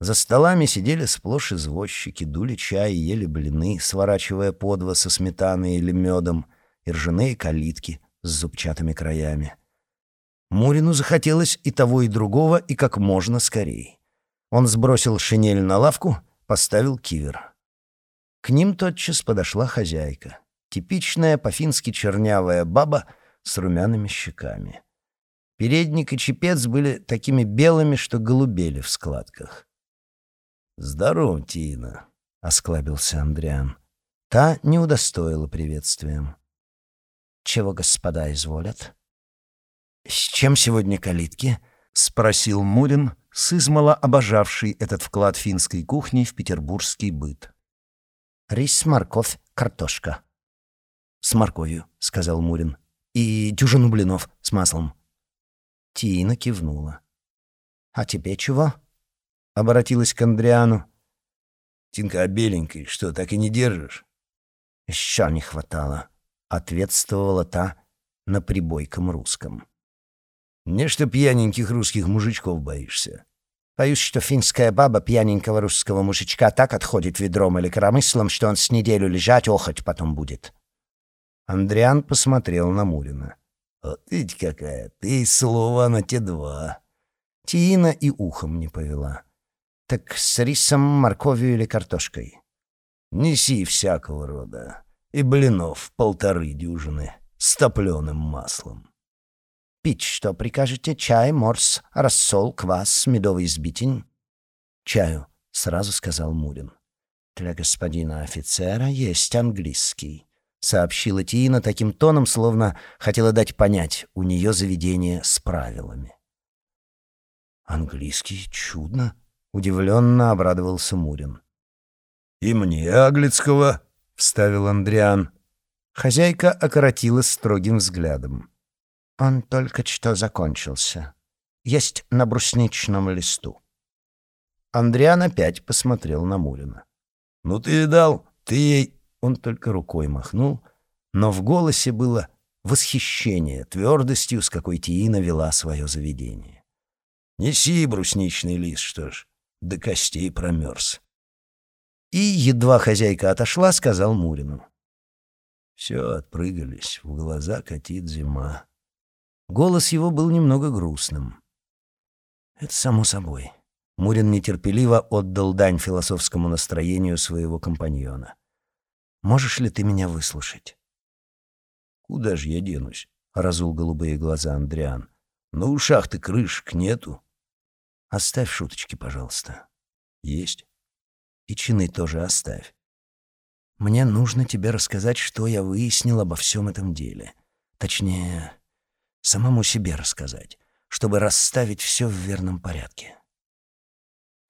За столами сидели сплошь извозчики, дули чай и ели блины, сворачивая подво со сметаной или медом, и ржаные калитки с зубчатыми краями. Мурину захотелось и того, и другого, и как можно скорей. Он сбросил шинель на лавку, поставил кивер. К ним тотчас подошла хозяйка, типичная по-фински чернявая баба с румяными щеками. Передник и чепец были такими белыми, что голубели в складках. «Здорово, Тина», — осклабился Андриан. Та не удостоила приветствием. «Чего господа изволят?» «С чем сегодня калитки?» — спросил Мурин, с измала обожавший этот вклад финской кухни в петербургский быт. «Рис, морковь, картошка». «С морковью», — сказал Мурин. «И дюжину блинов с маслом». Тина кивнула. «А тебе чего?» — обратилась к Андриану. «Тинка, а беленькой что, так и не держишь?» «Еще не хватало», — ответствовала та на прибойком русском. «Не что пьяненьких русских мужичков боишься». Боюсь, что финская баба пьяненького русского мужичка так отходит ведром или коромыслом, что он с неделю лежать охоть потом будет. Андриан посмотрел на Мурина. Вот ведь какая, ты слова на те два. Тина и ухом не повела. Так с рисом, морковью или картошкой? Неси всякого рода. И блинов полторы дюжины с топленым маслом. Пить что прикажете? Чай, морс, рассол, квас, медовый сбитень? Чаю, сразу сказал Мурин. Для господина офицера есть английский сообщила Тина таким тоном, словно хотела дать понять, у нее заведение с правилами. «Английский чудно», — удивленно обрадовался Мурин. «И мне Аглицкого», — вставил Андриан. Хозяйка окоротила строгим взглядом. «Он только что закончился. Есть на брусничном листу». Андриан опять посмотрел на Мурина. «Ну ты видал, ты ей...» Он только рукой махнул, но в голосе было восхищение твердостью, с какой Тиина вела свое заведение. «Неси брусничный лист, что ж, до костей промерз». И, едва хозяйка отошла, сказал Мурину. «Все, отпрыгались, в глаза катит зима». Голос его был немного грустным. «Это само собой». Мурин нетерпеливо отдал дань философскому настроению своего компаньона. «Можешь ли ты меня выслушать?» «Куда же я денусь?» — разул голубые глаза Андриан. «На ушах ты крышек нету». «Оставь шуточки, пожалуйста». «Есть». И чины тоже оставь. Мне нужно тебе рассказать, что я выяснил обо всем этом деле. Точнее, самому себе рассказать, чтобы расставить все в верном порядке.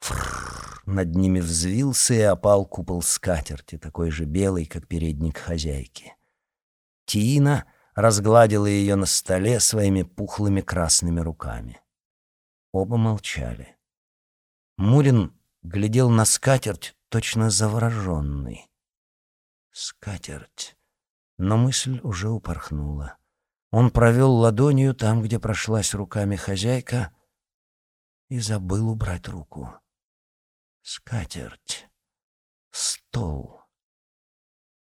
Фрррр, над ними взвился и опал купол скатерти, такой же белый, как передник хозяйки. Тина разгладила ее на столе своими пухлыми красными руками. Оба молчали. Мурин глядел на скатерть, точно завороженный. Скатерть. Но мысль уже упорхнула. Он провел ладонью там, где прошлась руками хозяйка, и забыл убрать руку. Скатерть. Стол.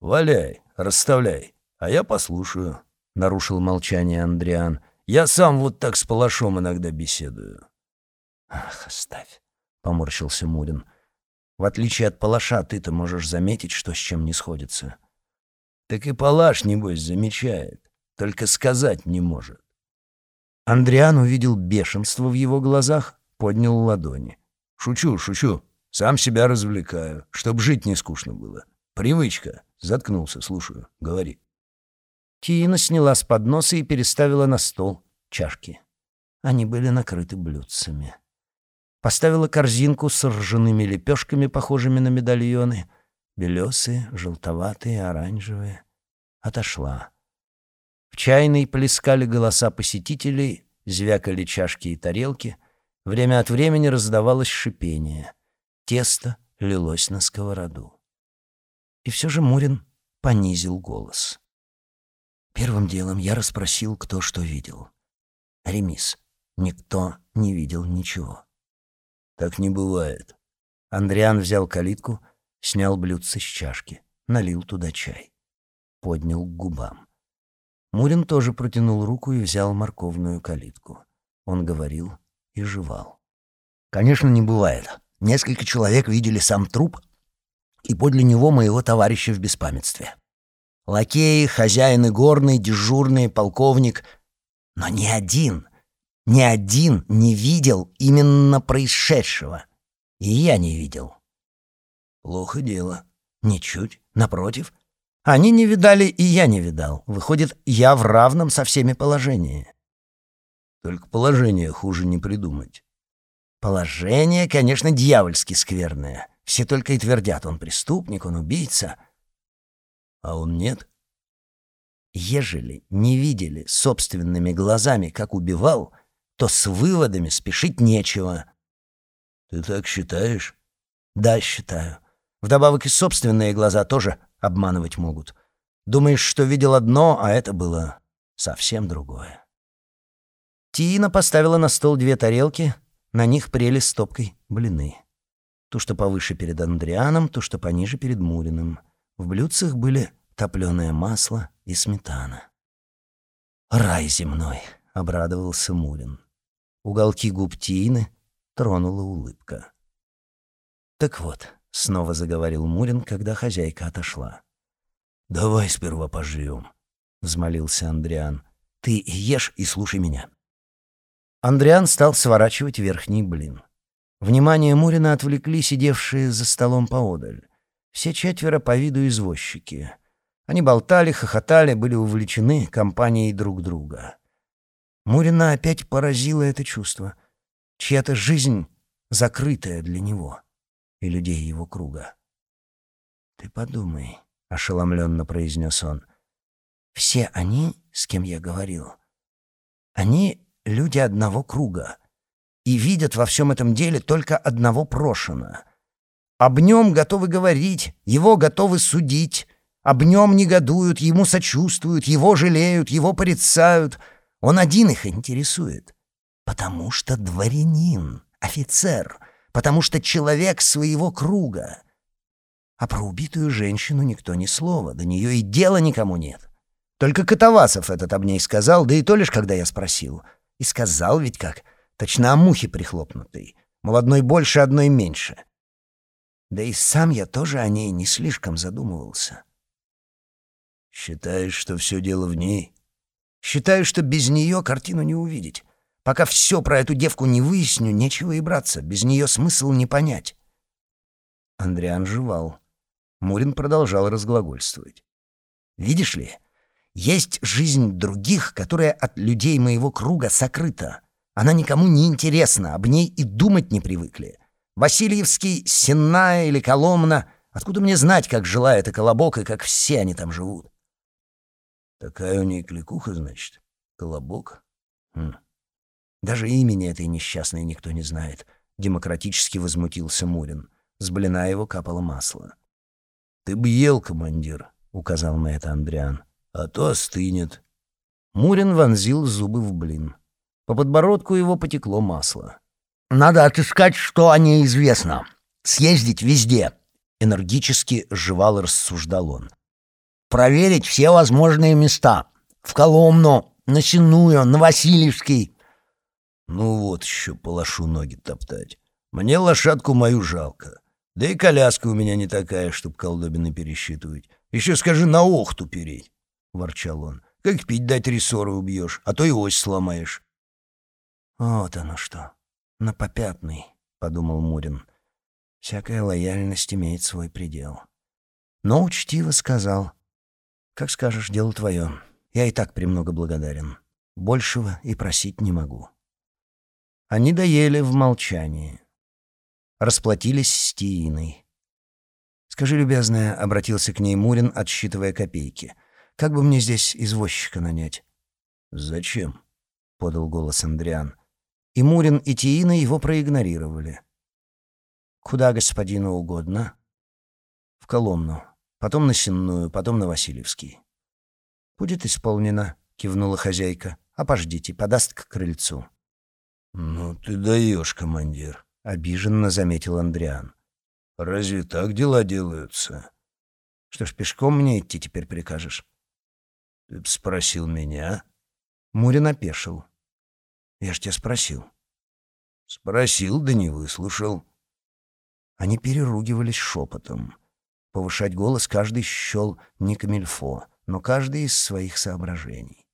«Валяй, расставляй, а я послушаю», — нарушил молчание Андриан. «Я сам вот так с палашом иногда беседую». «Ах, оставь поморщился Мурин. В отличие от палаша, ты-то можешь заметить, что с чем не сходится. Так и палаш, небось, замечает, только сказать не может. Андриан увидел бешенство в его глазах, поднял ладони. «Шучу, шучу. Сам себя развлекаю, чтоб жить не скучно было. Привычка». Заткнулся, слушаю. Говори. Тина сняла с подноса и переставила на стол чашки. Они были накрыты блюдцами поставила корзинку с ржаными лепешками, похожими на медальоны, белесые, желтоватые, оранжевые. Отошла. В чайной плескали голоса посетителей, звякали чашки и тарелки. Время от времени раздавалось шипение. Тесто лилось на сковороду. И все же Мурин понизил голос. Первым делом я расспросил, кто что видел. Ремис. Никто не видел ничего. Так не бывает. Андриан взял калитку, снял блюдце с чашки, налил туда чай. Поднял к губам. Мурин тоже протянул руку и взял морковную калитку. Он говорил и жевал. «Конечно, не бывает. Несколько человек видели сам труп и подле него моего товарища в беспамятстве. Лакеи, хозяины горный, дежурный, полковник. Но ни один ни один не видел именно происшедшего. И я не видел. Плохо дело. Ничуть. Напротив. Они не видали, и я не видал. Выходит, я в равном со всеми положении. Только положение хуже не придумать. Положение, конечно, дьявольски скверное. Все только и твердят, он преступник, он убийца. А он нет? Ежели не видели собственными глазами, как убивал, то с выводами спешить нечего. Ты так считаешь? Да, считаю. Вдобавок и собственные глаза тоже обманывать могут. Думаешь, что видел одно, а это было совсем другое. Тина поставила на стол две тарелки, на них прели стопкой блины. Ту, что повыше перед Андрианом, ту, что пониже перед Муриным. В блюдцах были топленое масло и сметана. «Рай земной!» — обрадовался Мурин. Уголки губ Тины тронула улыбка. «Так вот», — снова заговорил Мурин, когда хозяйка отошла. «Давай сперва пожрем», — взмолился Андриан. «Ты ешь и слушай меня». Андриан стал сворачивать верхний блин. Внимание Мурина отвлекли сидевшие за столом поодаль. Все четверо по виду извозчики. Они болтали, хохотали, были увлечены компанией друг друга. Мурина опять поразило это чувство. Чья-то жизнь, закрытая для него и людей его круга. «Ты подумай», — ошеломленно произнес он. «Все они, с кем я говорил, они люди одного круга. и видят во всем этом деле только одного Прошина. Об нем готовы говорить, его готовы судить, об нем негодуют, ему сочувствуют, его жалеют, его порицают. Он один их интересует, потому что дворянин, офицер, потому что человек своего круга. А про убитую женщину никто ни слова, до нее и дела никому нет. Только Катавасов этот об ней сказал, да и то лишь, когда я спросил. И сказал ведь как, точно о мухе прихлопнутой. Мол, одной больше, одной меньше. Да и сам я тоже о ней не слишком задумывался. «Считаешь, что все дело в ней?» «Считаю, что без нее картину не увидеть. Пока все про эту девку не выясню, нечего и браться. Без нее смысл не понять». Андриан жевал. Мурин продолжал разглагольствовать. «Видишь ли, есть жизнь других, которая от людей моего круга сокрыта. Она никому не интересна, об ней и думать не привыкли. Васильевский, Сенная или Коломна. Откуда мне знать, как жила эта Колобок и как все они там живут? Такая у ней кликуха, значит? Колобок? Хм. Даже имени этой несчастной никто не знает. Демократически возмутился Мурин. С блина его капало масло. «Ты бы ел, командир», — указал на это Андриан а то остынет. Мурин вонзил зубы в блин. По подбородку его потекло масло. «Надо отыскать, что о ней известно. Съездить везде», — энергически жевал и рассуждал он. «Проверить все возможные места. В Коломну, на Синую, на Васильевский». «Ну вот еще полошу ноги топтать. Мне лошадку мою жалко. Да и коляска у меня не такая, чтоб колдобины пересчитывать. Еще скажи на охту переть. — ворчал он. «Как пить дать рессоры убьешь, а то и ось сломаешь». «Вот оно что, на попятный», — подумал Мурин. «Всякая лояльность имеет свой предел». Но учтиво сказал. «Как скажешь, дело твое. Я и так премного благодарен. Большего и просить не могу». Они доели в молчании. Расплатились с Тииной. «Скажи, любезная», — обратился к ней Мурин, отсчитывая копейки — как бы мне здесь извозчика нанять?» «Зачем?» — подал голос Андриан. И Мурин, и Тиина его проигнорировали. «Куда господину угодно?» «В Коломну, потом на Сенную, потом на Васильевский». «Будет исполнено», — кивнула хозяйка. «Обождите, подаст к крыльцу». «Ну ты даешь, командир», — обиженно заметил Андриан. «Разве так дела делаются?» «Что ж, пешком мне идти теперь прикажешь?» Ты б спросил меня? Мурин опешил. Я ж тебя спросил. Спросил, да не выслушал. Они переругивались шепотом. Повышать голос каждый счел не камильфо, но каждый из своих соображений.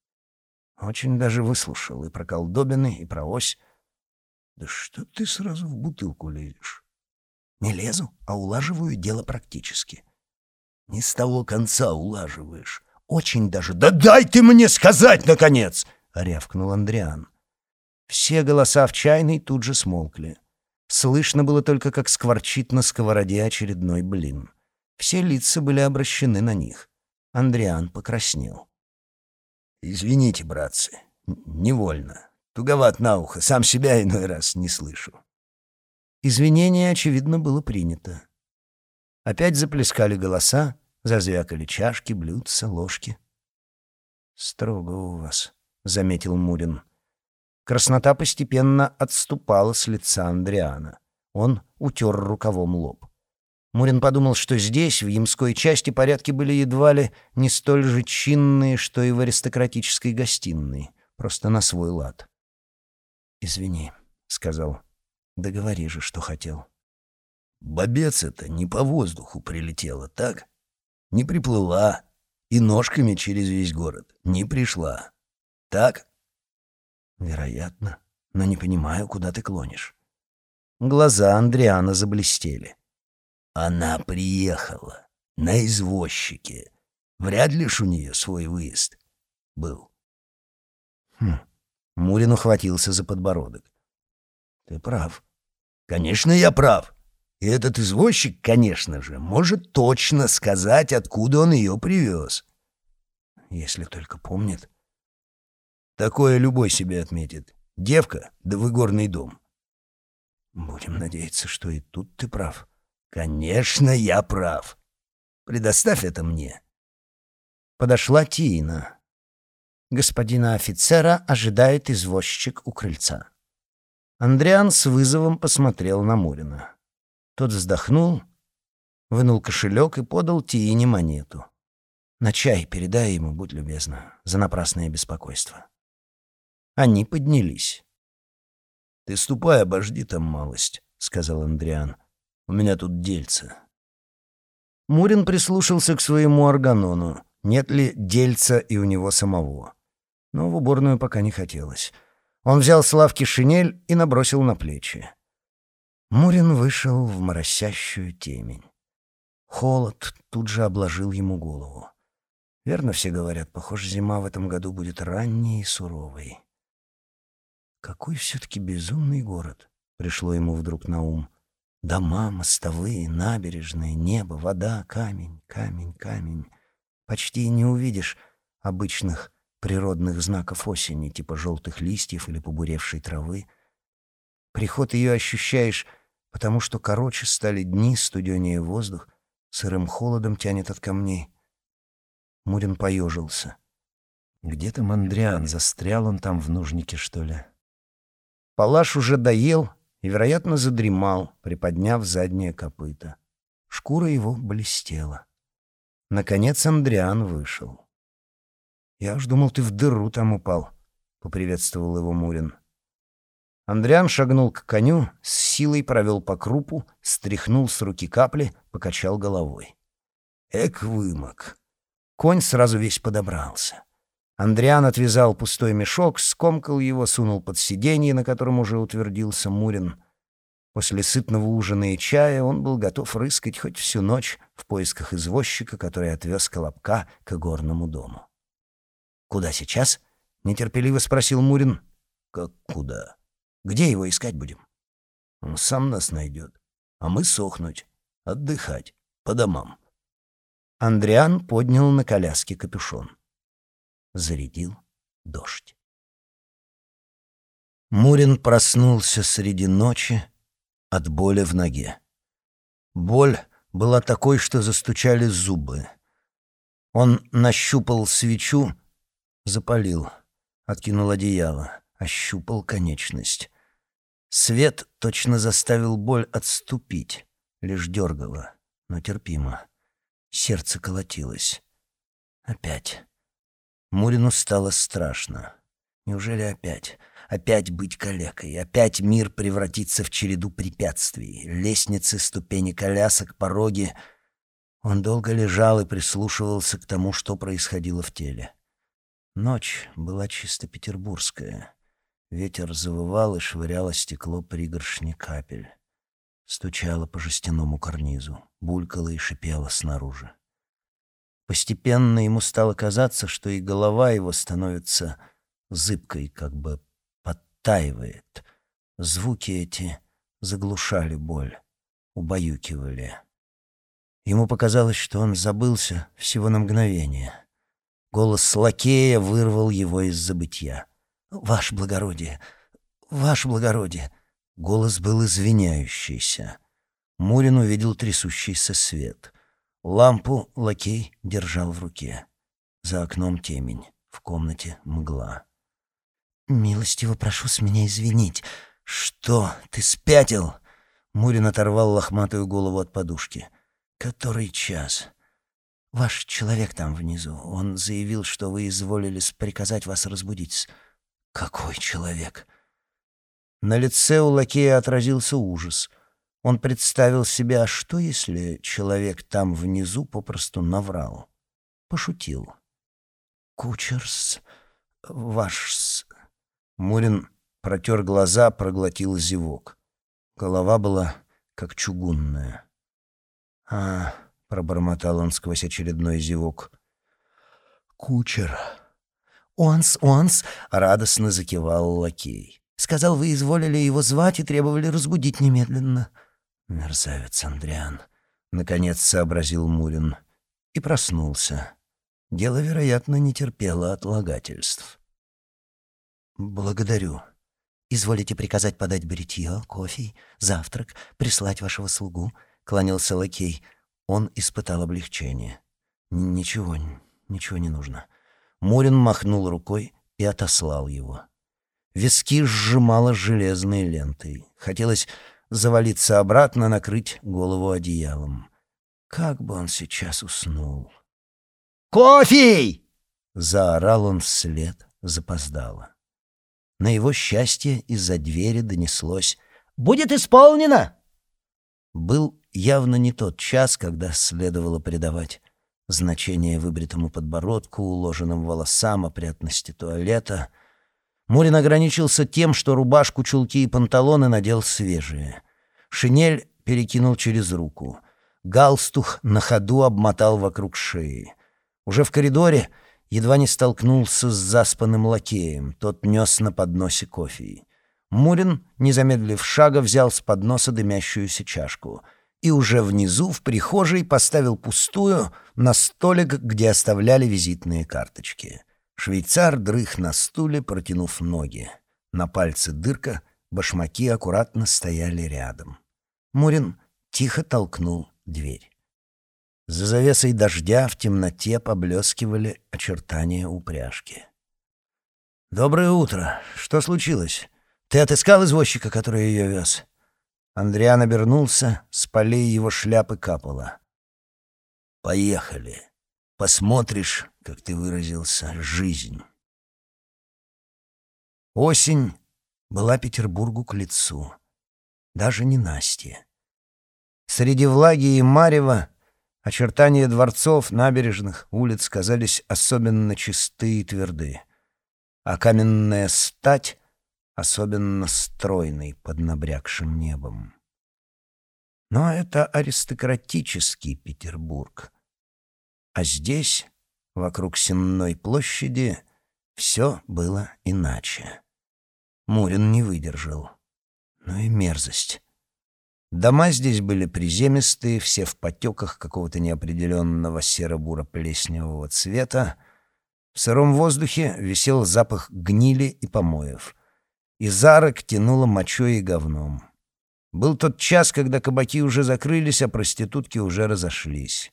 Очень даже выслушал и про колдобины, и про ось. Да что ты сразу в бутылку лезешь? Не лезу, а улаживаю дело практически. Не с того конца улаживаешь. Очень даже. «Да дай ты мне сказать, наконец!» — рявкнул Андриан. Все голоса в чайной тут же смолкли. Слышно было только, как скворчит на сковороде очередной блин. Все лица были обращены на них. Андриан покраснел. «Извините, братцы, невольно. Туговат на ухо, сам себя иной раз не слышу». Извинение, очевидно, было принято. Опять заплескали голоса, Зазвякали чашки, блюдца, ложки. «Строго у вас», — заметил Мурин. Краснота постепенно отступала с лица Андриана. Он утер рукавом лоб. Мурин подумал, что здесь, в ямской части, порядки были едва ли не столь же чинные, что и в аристократической гостиной, просто на свой лад. «Извини», — сказал. «Договори же, что хотел». «Бобец это не по воздуху прилетело, так?» не приплыла и ножками через весь город не пришла. Так? Вероятно, но не понимаю, куда ты клонишь. Глаза Андриана заблестели. Она приехала на извозчике. Вряд ли ж у нее свой выезд был. Хм. Мурин ухватился за подбородок. Ты прав. Конечно, я прав. И этот извозчик, конечно же, может точно сказать, откуда он ее привез. Если только помнит. Такое любой себе отметит. Девка, да в игорный дом. Будем надеяться, что и тут ты прав. Конечно, я прав. Предоставь это мне. Подошла Тина. Господина офицера ожидает извозчик у крыльца. Андриан с вызовом посмотрел на Мурина. Тот вздохнул, вынул кошелек и подал Тиине монету. «На чай передай ему, будь любезна, за напрасное беспокойство». Они поднялись. «Ты ступай, обожди там малость», — сказал Андриан. «У меня тут дельце». Мурин прислушался к своему органону, нет ли дельца и у него самого. Но в уборную пока не хотелось. Он взял с лавки шинель и набросил на плечи. Мурин вышел в моросящую темень. Холод тут же обложил ему голову. Верно все говорят, похоже, зима в этом году будет ранней и суровой. Какой все-таки безумный город, пришло ему вдруг на ум. Дома, мостовые, набережные, небо, вода, камень, камень, камень. Почти не увидишь обычных природных знаков осени, типа желтых листьев или побуревшей травы. Приход ее ощущаешь, потому что короче стали дни, студенее воздух, сырым холодом тянет от камней. Мурин поежился. Где-то Мандриан, застрял он там в нужнике, что ли? Палаш уже доел и, вероятно, задремал, приподняв заднее копыто. Шкура его блестела. Наконец Андриан вышел. «Я уж думал, ты в дыру там упал», — поприветствовал его Мурин. Андриан шагнул к коню, с силой провел по крупу, стряхнул с руки капли, покачал головой. «Эк, вымок!» Конь сразу весь подобрался. Андриан отвязал пустой мешок, скомкал его, сунул под сиденье, на котором уже утвердился Мурин. После сытного ужина и чая он был готов рыскать хоть всю ночь в поисках извозчика, который отвез Колобка к горному дому. «Куда сейчас?» — нетерпеливо спросил Мурин. «Как куда? Где его искать будем?» «Он сам нас найдет, а мы сохнуть, отдыхать, по домам». Андриан поднял на коляске капюшон зарядил дождь. Мурин проснулся среди ночи от боли в ноге. Боль была такой, что застучали зубы. Он нащупал свечу, запалил, откинул одеяло, ощупал конечность. Свет точно заставил боль отступить, лишь дергало, но терпимо. Сердце колотилось. Опять. Мурину стало страшно. Неужели опять? Опять быть калекой, опять мир превратится в череду препятствий, лестницы, ступени колясок, пороги. Он долго лежал и прислушивался к тому, что происходило в теле. Ночь была чисто петербургская. Ветер завывал и швыряло стекло пригоршни капель. Стучало по жестяному карнизу, булькало и шипело снаружи. Постепенно ему стало казаться, что и голова его становится зыбкой, как бы подтаивает. Звуки эти заглушали боль, убаюкивали. Ему показалось, что он забылся всего на мгновение. Голос лакея вырвал его из забытья. «Ваше благородие! Ваше благородие!» Голос был извиняющийся. Мурин увидел трясущийся свет — Лампу лакей держал в руке. За окном темень, в комнате мгла. «Милостиво прошу с меня извинить. Что, ты спятил?» Мурин оторвал лохматую голову от подушки. «Который час?» «Ваш человек там внизу. Он заявил, что вы изволили приказать вас разбудить». «Какой человек?» На лице у лакея отразился ужас — он представил себе, а что если человек там внизу попросту наврал, пошутил. «Кучерс, ваш...» Мурин протер глаза, проглотил зевок. Голова была как чугунная. «А...» — пробормотал он сквозь очередной зевок. «Кучер...» «Онс, онс!» — радостно закивал лакей. «Сказал, вы изволили его звать и требовали разбудить немедленно». «Мерзавец Андриан», — наконец сообразил Мурин и проснулся. Дело, вероятно, не терпело отлагательств. «Благодарю. «Изволите приказать подать бритье, кофе, завтрак, прислать вашего слугу?» — кланялся лакей. Он испытал облегчение. «Ничего, ничего не нужно». Мурин махнул рукой и отослал его. Виски сжимало железной лентой. Хотелось завалиться обратно, накрыть голову одеялом. Как бы он сейчас уснул. «Кофе!» — заорал он вслед, запоздало. На его счастье из-за двери донеслось «Будет исполнено!» Был явно не тот час, когда следовало придавать значение выбритому подбородку, уложенным волосам, опрятности туалета — Мурин ограничился тем, что рубашку, чулки и панталоны надел свежие. Шинель перекинул через руку. Галстух на ходу обмотал вокруг шеи. Уже в коридоре едва не столкнулся с заспанным лакеем. Тот нес на подносе кофе. Мурин, не замедлив шага, взял с подноса дымящуюся чашку и уже внизу, в прихожей, поставил пустую на столик, где оставляли визитные карточки. Швейцар дрых на стуле, протянув ноги. На пальце дырка, башмаки аккуратно стояли рядом. Мурин тихо толкнул дверь. За завесой дождя в темноте поблескивали очертания упряжки. «Доброе утро. Что случилось? Ты отыскал извозчика, который ее вез?» Андриан обернулся, с полей его шляпы капало. «Поехали. Посмотришь, как ты выразился, жизнь. Осень была Петербургу к лицу. Даже не Насте. Среди влаги и марева очертания дворцов, набережных, улиц казались особенно чисты и тверды, а каменная стать особенно стройной под набрякшим небом. Но это аристократический Петербург. А здесь Вокруг Сенной площади все было иначе. Мурин не выдержал. Ну и мерзость. Дома здесь были приземистые, все в потеках какого-то неопределенного серо-буро-плесневого цвета. В сыром воздухе висел запах гнили и помоев. Из арок тянуло мочой и говном. Был тот час, когда кабаки уже закрылись, а проститутки уже разошлись.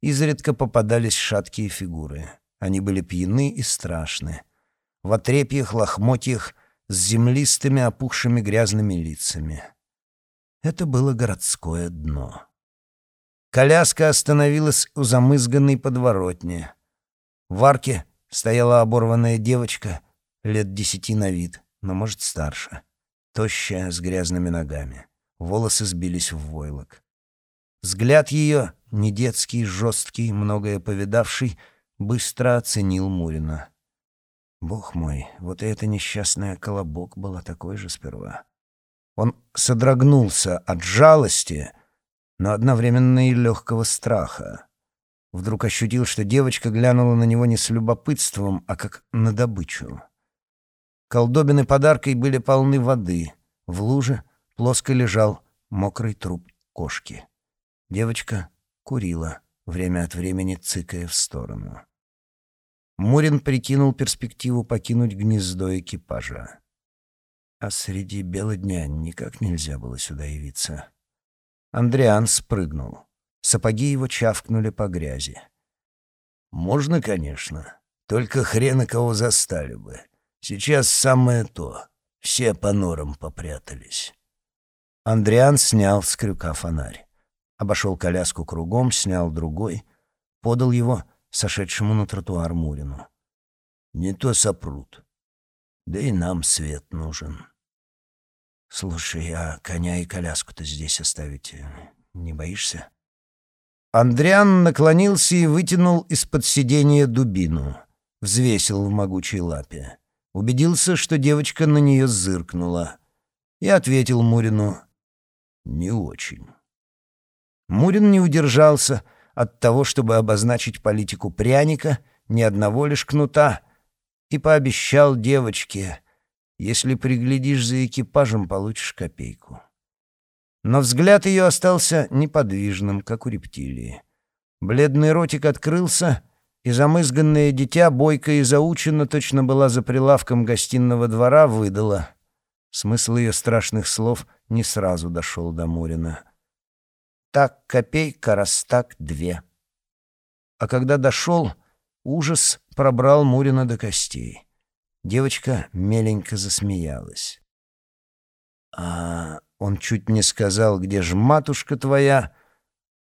Изредка попадались шаткие фигуры. Они были пьяны и страшны. В отрепьях, лохмотьях, с землистыми, опухшими грязными лицами. Это было городское дно. Коляска остановилась у замызганной подворотни. В арке стояла оборванная девочка, лет десяти на вид, но, может, старше. Тощая, с грязными ногами. Волосы сбились в войлок. Взгляд ее, не детский, жесткий, многое повидавший, быстро оценил Мурина. Бог мой, вот и эта несчастная колобок была такой же сперва. Он содрогнулся от жалости, но одновременно и легкого страха. Вдруг ощутил, что девочка глянула на него не с любопытством, а как на добычу. Колдобины подаркой были полны воды. В луже плоско лежал мокрый труп кошки. Девочка курила, время от времени цыкая в сторону. Мурин прикинул перспективу покинуть гнездо экипажа. А среди бела дня никак нельзя было сюда явиться. Андриан спрыгнул. Сапоги его чавкнули по грязи. «Можно, конечно. Только хрена кого застали бы. Сейчас самое то. Все по норам попрятались». Андриан снял с крюка фонарь обошел коляску кругом, снял другой, подал его сошедшему на тротуар Мурину. «Не то сопрут. Да и нам свет нужен». «Слушай, а коня и коляску-то здесь оставить э, не боишься?» Андриан наклонился и вытянул из-под сиденья дубину, взвесил в могучей лапе. Убедился, что девочка на нее зыркнула, и ответил Мурину «Не очень». Мурин не удержался от того, чтобы обозначить политику пряника, ни одного лишь кнута, и пообещал девочке, если приглядишь за экипажем, получишь копейку. Но взгляд ее остался неподвижным, как у рептилии. Бледный ротик открылся, и замызганное дитя, бойко и заучено, точно была за прилавком гостиного двора, выдала. Смысл ее страшных слов не сразу дошел до Мурина. «Так копейка, раз так две». А когда дошел, ужас пробрал Мурина до костей. Девочка меленько засмеялась. А он чуть не сказал, где же матушка твоя,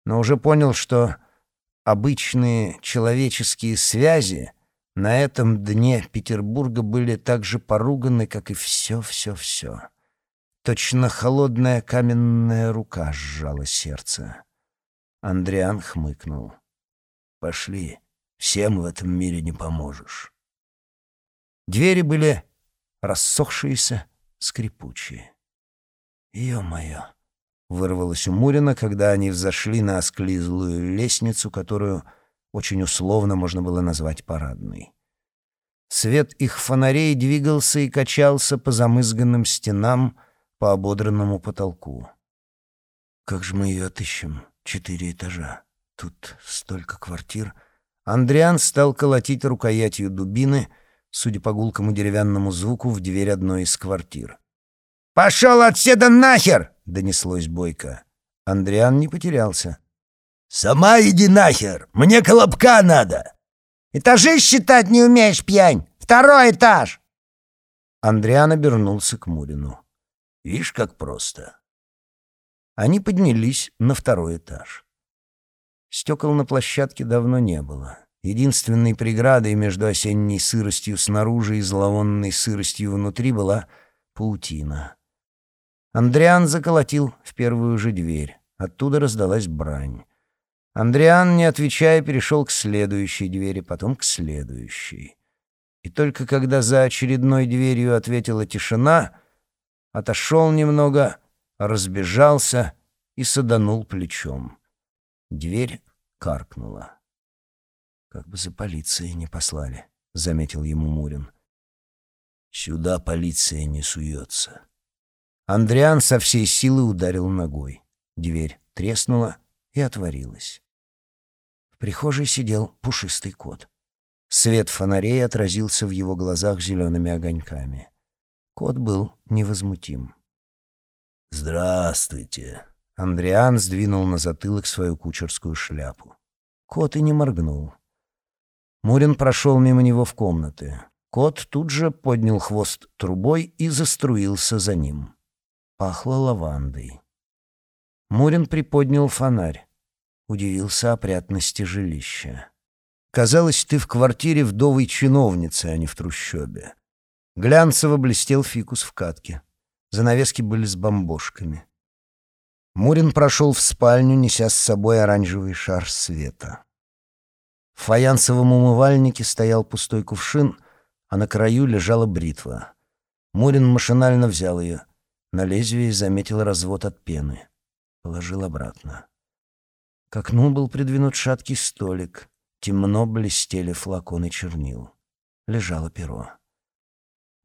но уже понял, что обычные человеческие связи на этом дне Петербурга были так же поруганы, как и все-все-все. Точно холодная каменная рука сжала сердце. Андриан хмыкнул. «Пошли, всем в этом мире не поможешь». Двери были рассохшиеся, скрипучие. «Е-мое!» — вырвалось у Мурина, когда они взошли на осклизлую лестницу, которую очень условно можно было назвать парадной. Свет их фонарей двигался и качался по замызганным стенам, по ободранному потолку. «Как же мы ее отыщем? Четыре этажа. Тут столько квартир». Андриан стал колотить рукоятью дубины, судя по гулкому деревянному звуку, в дверь одной из квартир. «Пошел отседа нахер!» — донеслось бойко. Андриан не потерялся. «Сама иди нахер! Мне колобка надо!» «Этажи считать не умеешь, пьянь! Второй этаж!» Андриан обернулся к Мурину. «Видишь, как просто!» Они поднялись на второй этаж. Стекол на площадке давно не было. Единственной преградой между осенней сыростью снаружи и зловонной сыростью внутри была паутина. Андриан заколотил в первую же дверь. Оттуда раздалась брань. Андриан, не отвечая, перешел к следующей двери, потом к следующей. И только когда за очередной дверью ответила тишина, отошел немного, разбежался и саданул плечом. Дверь каркнула. «Как бы за полицией не послали», — заметил ему Мурин. «Сюда полиция не суется», Андриан со всей силы ударил ногой. Дверь треснула и отворилась. В прихожей сидел пушистый кот. Свет фонарей отразился в его глазах зелеными огоньками. Кот был невозмутим. «Здравствуйте!» Андриан сдвинул на затылок свою кучерскую шляпу. Кот и не моргнул. Мурин прошел мимо него в комнаты. Кот тут же поднял хвост трубой и заструился за ним. Пахло лавандой. Мурин приподнял фонарь. Удивился опрятности жилища. Казалось, ты в квартире вдовой чиновницы, а не в трущобе. Глянцево блестел фикус в катке. Занавески были с бомбошками. Мурин прошел в спальню, неся с собой оранжевый шар света. В фаянсовом умывальнике стоял пустой кувшин, а на краю лежала бритва. Мурин машинально взял ее — на лезвии заметил развод от пены. Положил обратно. К окну был придвинут шаткий столик. Темно блестели флаконы чернил. Лежало перо.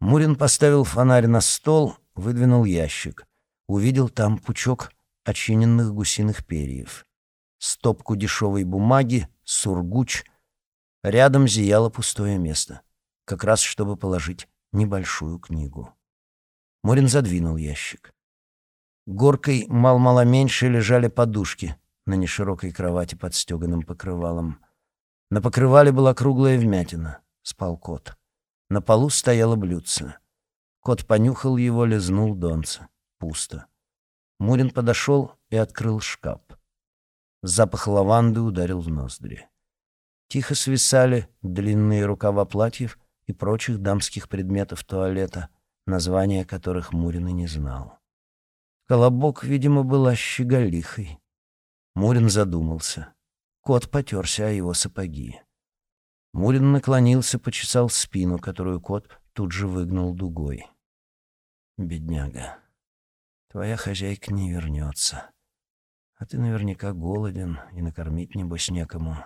Мурин поставил фонарь на стол, выдвинул ящик. Увидел там пучок очиненных гусиных перьев. Стопку дешевой бумаги, сургуч. Рядом зияло пустое место. Как раз, чтобы положить небольшую книгу. Морин задвинул ящик. Горкой мал-мало меньше лежали подушки на неширокой кровати под стеганым покрывалом. На покрывале была круглая вмятина. Спал кот. На полу стояло блюдце. Кот понюхал его, лизнул донца. Пусто. Мурин подошел и открыл шкаф. Запах лаванды ударил в ноздри. Тихо свисали длинные рукава платьев и прочих дамских предметов туалета — названия которых Мурин и не знал. Колобок, видимо, была щеголихой. Мурин задумался. Кот потерся о его сапоги. Мурин наклонился, почесал спину, которую кот тут же выгнул дугой. «Бедняга, твоя хозяйка не вернется. А ты наверняка голоден, и накормить, небось, некому».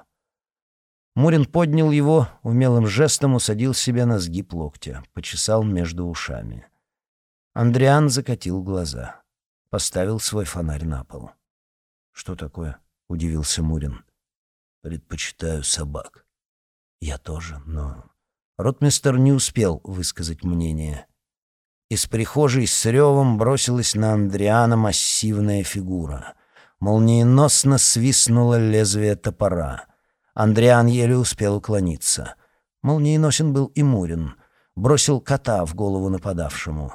Мурин поднял его, умелым жестом усадил себя на сгиб локтя, почесал между ушами. Андриан закатил глаза, поставил свой фонарь на пол. «Что такое?» — удивился Мурин. «Предпочитаю собак». «Я тоже, но...» Ротмистер не успел высказать мнение. Из прихожей с ревом бросилась на Андриана массивная фигура. Молниеносно свистнуло лезвие топора. Андриан еле успел уклониться. Молниеносен был и Мурин. Бросил кота в голову нападавшему.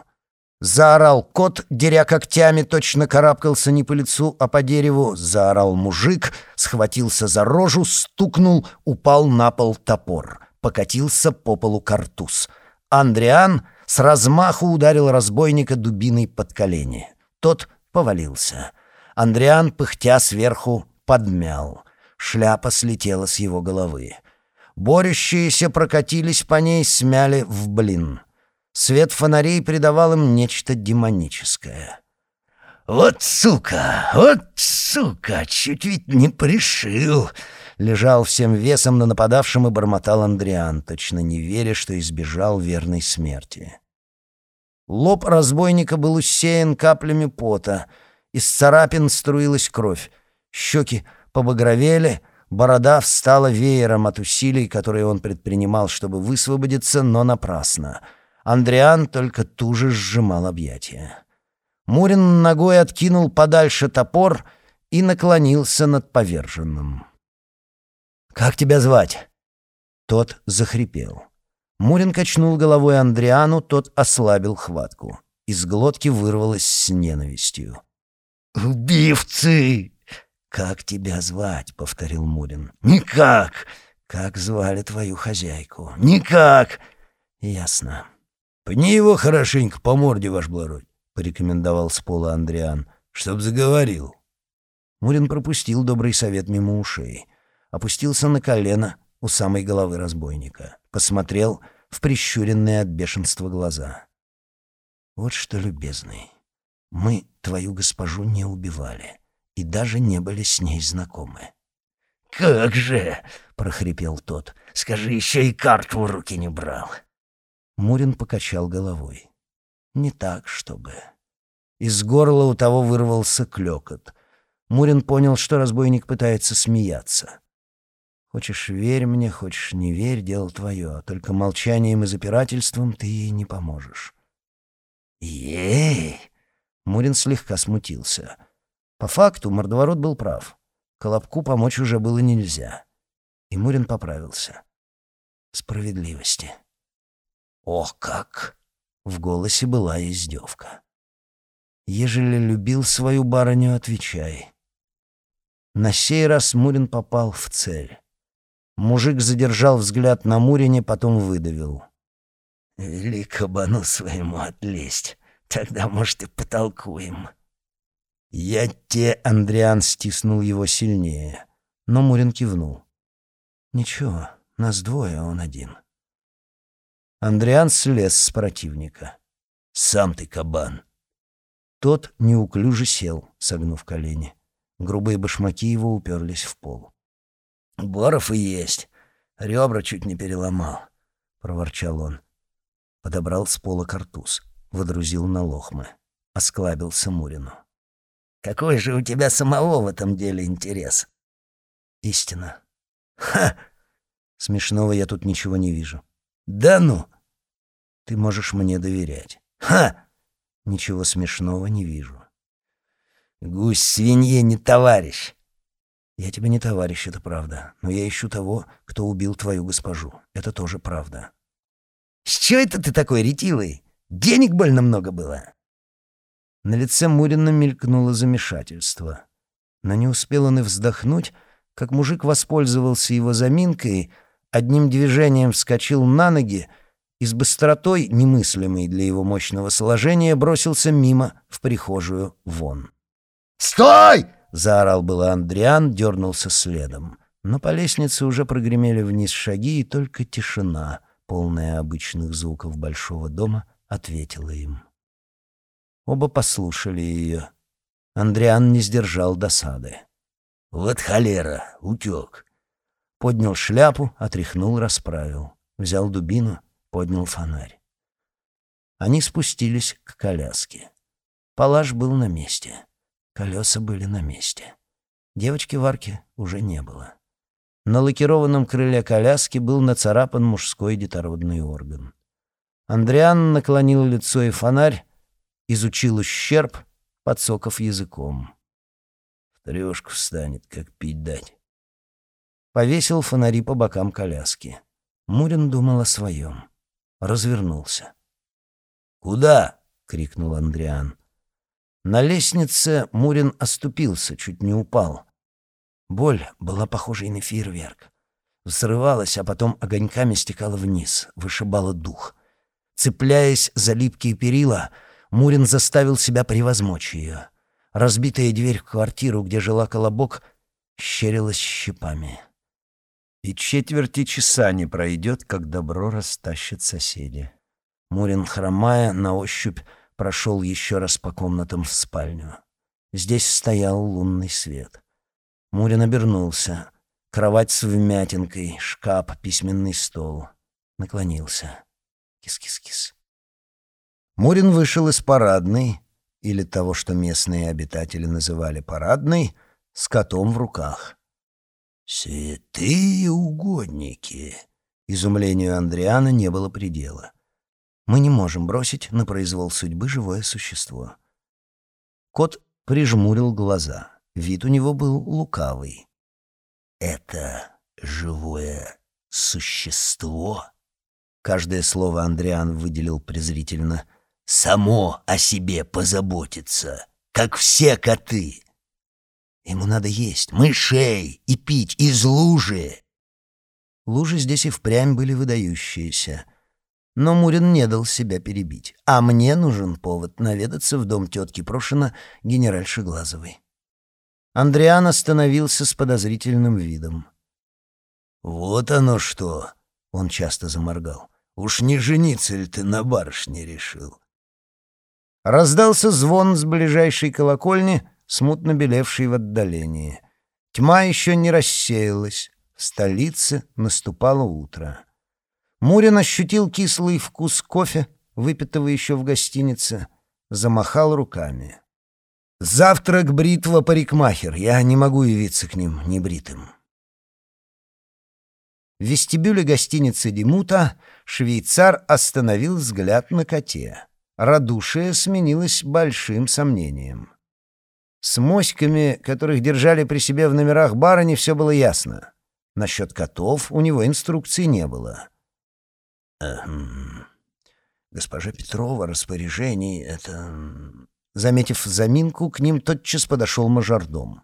Заорал кот, деря когтями, точно карабкался не по лицу, а по дереву. Заорал мужик, схватился за рожу, стукнул, упал на пол топор. Покатился по полу картуз. Андриан с размаху ударил разбойника дубиной под колени. Тот повалился. Андриан, пыхтя сверху, подмял. Шляпа слетела с его головы. Борющиеся прокатились по ней, смяли в блин. Свет фонарей придавал им нечто демоническое. «Вот сука! Вот сука! Чуть ведь не пришил!» Лежал всем весом на нападавшем и бормотал Андриан, точно не веря, что избежал верной смерти. Лоб разбойника был усеян каплями пота, из царапин струилась кровь, щеки побагровели, борода встала веером от усилий, которые он предпринимал, чтобы высвободиться, но напрасно — Андриан только туже сжимал объятия. Мурин ногой откинул подальше топор и наклонился над поверженным. «Как тебя звать?» Тот захрипел. Мурин качнул головой Андриану, тот ослабил хватку. Из глотки вырвалось с ненавистью. «Убивцы!» «Как тебя звать?» — повторил Мурин. «Никак!» «Как звали твою хозяйку?» «Никак!» «Ясно. «Пни его хорошенько по морде, ваш благородь», — порекомендовал с пола Андриан, — «чтоб заговорил». Мурин пропустил добрый совет мимо ушей, опустился на колено у самой головы разбойника, посмотрел в прищуренные от бешенства глаза. «Вот что, любезный, мы твою госпожу не убивали и даже не были с ней знакомы». «Как же!» — прохрипел тот. «Скажи, еще и карту в руки не брал». Мурин покачал головой. Не так, чтобы. Из горла у того вырвался клёкот. Мурин понял, что разбойник пытается смеяться. Хочешь — верь мне, хочешь — не верь, дело твое. Только молчанием и запирательством ты ей не поможешь. Ей! Мурин слегка смутился. По факту мордоворот был прав. Колобку помочь уже было нельзя. И Мурин поправился. Справедливости. «Ох как!» — в голосе была издевка. «Ежели любил свою барыню, отвечай». На сей раз Мурин попал в цель. Мужик задержал взгляд на Мурине, потом выдавил. «Вели кабану своему отлезть, тогда, может, и потолкуем». «Я те...» — Андриан стиснул его сильнее, но Мурин кивнул. «Ничего, нас двое, он один». Андриан слез с противника. «Сам ты кабан!» Тот неуклюже сел, согнув колени. Грубые башмаки его уперлись в пол. «Боров и есть. Ребра чуть не переломал», — проворчал он. Подобрал с пола картуз, водрузил на лохмы. Осклабился Мурину. «Какой же у тебя самого в этом деле интерес?» «Истина». «Ха!» Смешного я тут ничего не вижу. «Да ну!» «Ты можешь мне доверять». «Ха!» «Ничего смешного не вижу». «Гусь свинье не товарищ». «Я тебе не товарищ, это правда. Но я ищу того, кто убил твою госпожу. Это тоже правда». «С чего это ты такой ретивый? Денег больно много было». На лице Мурина мелькнуло замешательство. Но не успел он и вздохнуть, как мужик воспользовался его заминкой — одним движением вскочил на ноги и с быстротой, немыслимой для его мощного сложения, бросился мимо в прихожую вон. «Стой!» — заорал было Андриан, дернулся следом. Но по лестнице уже прогремели вниз шаги, и только тишина, полная обычных звуков большого дома, ответила им. Оба послушали ее. Андриан не сдержал досады. «Вот холера, утек!» Поднял шляпу, отряхнул, расправил. Взял дубину, поднял фонарь. Они спустились к коляске. Палаш был на месте. Колеса были на месте. Девочки в арке уже не было. На лакированном крыле коляски был нацарапан мужской детородный орган. Андриан наклонил лицо и фонарь, изучил ущерб, подсоков языком. В трешку встанет, как пить дать. Повесил фонари по бокам коляски. Мурин думал о своем. Развернулся. «Куда?» — крикнул Андриан. На лестнице Мурин оступился, чуть не упал. Боль была похожей на фейерверк. Взрывалась, а потом огоньками стекала вниз, вышибала дух. Цепляясь за липкие перила, Мурин заставил себя превозмочь ее. Разбитая дверь в квартиру, где жила Колобок, щерилась щипами. И четверти часа не пройдет, как добро растащат соседи. Мурин, хромая, на ощупь прошел еще раз по комнатам в спальню. Здесь стоял лунный свет. Мурин обернулся. Кровать с вмятинкой, шкаф, письменный стол. Наклонился. Кис-кис-кис. Мурин вышел из парадной, или того, что местные обитатели называли парадной, с котом в руках. «Святые угодники!» Изумлению Андриана не было предела. Мы не можем бросить на произвол судьбы живое существо. Кот прижмурил глаза. Вид у него был лукавый. «Это живое существо?» Каждое слово Андриан выделил презрительно. «Само о себе позаботится, как все коты!» Ему надо есть мышей и пить из лужи. Лужи здесь и впрямь были выдающиеся. Но Мурин не дал себя перебить. А мне нужен повод наведаться в дом тетки Прошина генеральши Глазовой. Андриан остановился с подозрительным видом. «Вот оно что!» — он часто заморгал. «Уж не жениться ли ты на барышне решил?» Раздался звон с ближайшей колокольни — смутно белевший в отдалении. Тьма еще не рассеялась. В столице наступало утро. Мурин ощутил кислый вкус кофе, выпитого еще в гостинице, замахал руками. «Завтрак бритва парикмахер. Я не могу явиться к ним небритым». В вестибюле гостиницы «Демута» швейцар остановил взгляд на коте. Радушие сменилось большим сомнением. С моськами, которых держали при себе в номерах барыни, все было ясно. Насчет котов у него инструкций не было. «Эм, госпожа Петрова, распоряжений — это...» Заметив заминку, к ним тотчас подошел мажордом.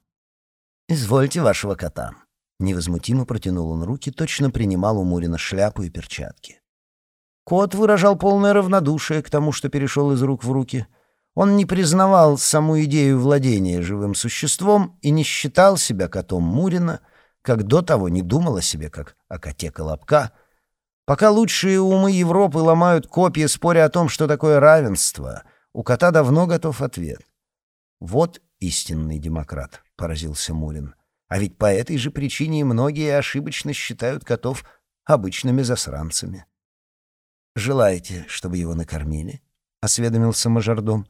«Извольте вашего кота». Невозмутимо протянул он руки, точно принимал у Мурина шляпу и перчатки. Кот выражал полное равнодушие к тому, что перешел из рук в руки — он не признавал саму идею владения живым существом и не считал себя котом Мурина, как до того не думал о себе, как о коте Колобка. Пока лучшие умы Европы ломают копья, споря о том, что такое равенство, у кота давно готов ответ. «Вот истинный демократ», — поразился Мурин. «А ведь по этой же причине многие ошибочно считают котов обычными засранцами». «Желаете, чтобы его накормили?» — осведомился мажордом.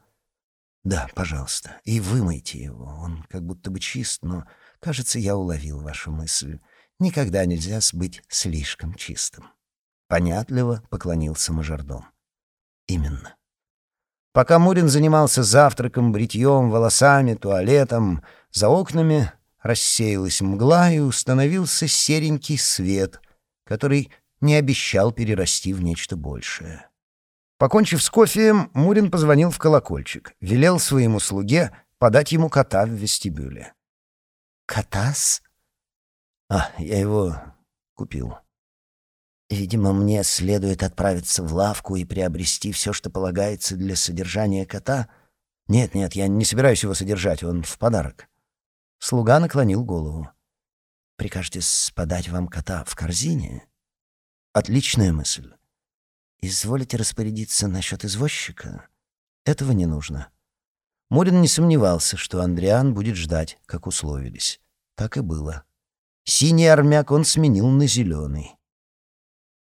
«Да, пожалуйста, и вымойте его. Он как будто бы чист, но, кажется, я уловил вашу мысль. Никогда нельзя быть слишком чистым». Понятливо поклонился мажордом. «Именно». Пока Мурин занимался завтраком, бритьем, волосами, туалетом, за окнами рассеялась мгла и установился серенький свет, который не обещал перерасти в нечто большее. Покончив с кофеем, Мурин позвонил в колокольчик, велел своему слуге подать ему кота в вестибюле. «Котас?» «А, я его купил. Видимо, мне следует отправиться в лавку и приобрести все, что полагается для содержания кота. Нет-нет, я не собираюсь его содержать, он в подарок». Слуга наклонил голову. «Прикажете подать вам кота в корзине?» «Отличная мысль. «Изволите распорядиться насчет извозчика?» «Этого не нужно». Морин не сомневался, что Андриан будет ждать, как условились. Так и было. Синий армяк он сменил на зеленый.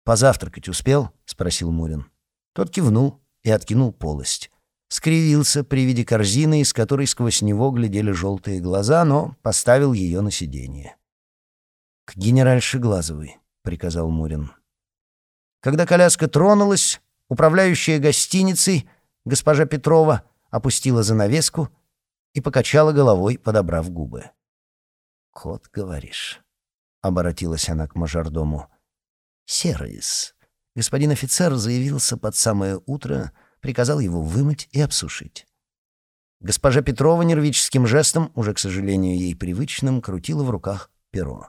«Позавтракать успел?» — спросил Мурин. Тот кивнул и откинул полость. Скривился при виде корзины, из которой сквозь него глядели желтые глаза, но поставил ее на сиденье. «К генеральше Глазовой», — приказал Мурин. Когда коляска тронулась, Управляющая гостиницей, госпожа Петрова, опустила занавеску и покачала головой, подобрав губы. «Кот, говоришь?» — обратилась она к мажордому. «Сервис». Господин офицер заявился под самое утро, приказал его вымыть и обсушить. Госпожа Петрова нервическим жестом, уже, к сожалению, ей привычным, крутила в руках перо.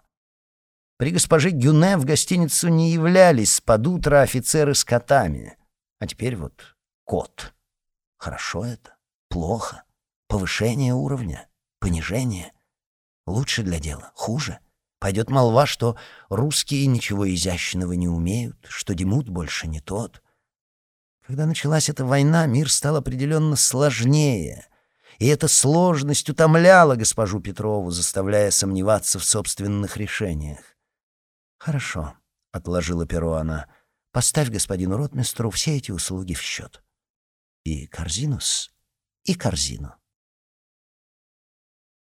При госпоже Гюне в гостиницу не являлись под утро офицеры с котами. А теперь вот кот. Хорошо это? Плохо? Повышение уровня? Понижение? Лучше для дела? Хуже? Пойдет молва, что русские ничего изящного не умеют, что Демут больше не тот. Когда началась эта война, мир стал определенно сложнее — и эта сложность утомляла госпожу Петрову, заставляя сомневаться в собственных решениях. «Хорошо», — отложила перо она, — «поставь господину ротмистру все эти услуги в счет. И корзинус, и корзину».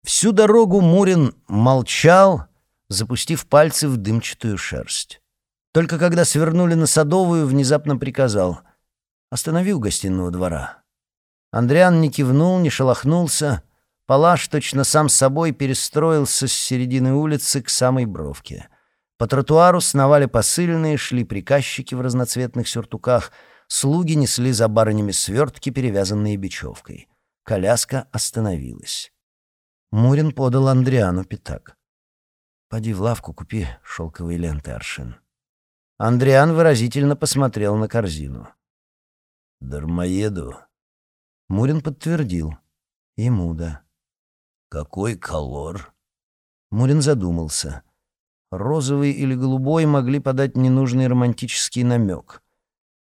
Всю дорогу Мурин молчал, запустив пальцы в дымчатую шерсть. Только когда свернули на Садовую, внезапно приказал «Останови у гостиного двора». Андриан не кивнул, не шелохнулся. Палаш точно сам собой перестроился с середины улицы к самой бровке. По тротуару сновали посыльные, шли приказчики в разноцветных сюртуках, слуги несли за барынями свертки, перевязанные бечевкой. Коляска остановилась. Мурин подал Андриану пятак. «Поди в лавку, купи шелковые ленты, Аршин». Андриан выразительно посмотрел на корзину. «Дармоеду Мурин подтвердил. Ему да. «Какой колор?» Мурин задумался. Розовый или голубой могли подать ненужный романтический намек.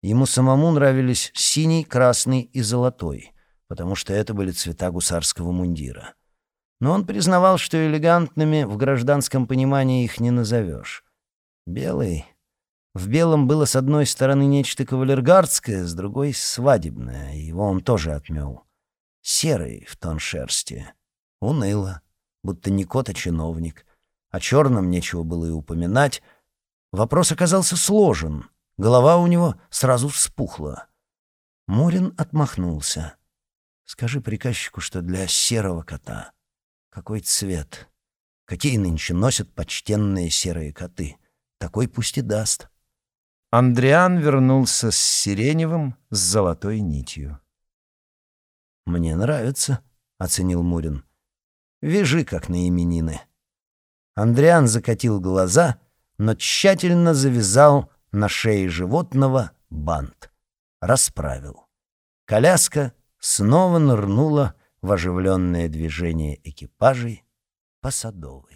Ему самому нравились синий, красный и золотой, потому что это были цвета гусарского мундира. Но он признавал, что элегантными в гражданском понимании их не назовешь. Белый в белом было с одной стороны нечто кавалергардское, с другой — свадебное, его он тоже отмел. Серый в тон шерсти. Уныло, будто не кот, а чиновник. О черном нечего было и упоминать. Вопрос оказался сложен. Голова у него сразу вспухла. Мурин отмахнулся. «Скажи приказчику, что для серого кота. Какой цвет? Какие нынче носят почтенные серые коты? Такой пусть и даст». Андриан вернулся с сиреневым, с золотой нитью. «Мне нравится», — оценил Мурин. «Вяжи, как на именины». Андриан закатил глаза, но тщательно завязал на шее животного бант. Расправил. Коляска снова нырнула в оживленное движение экипажей по Садовой.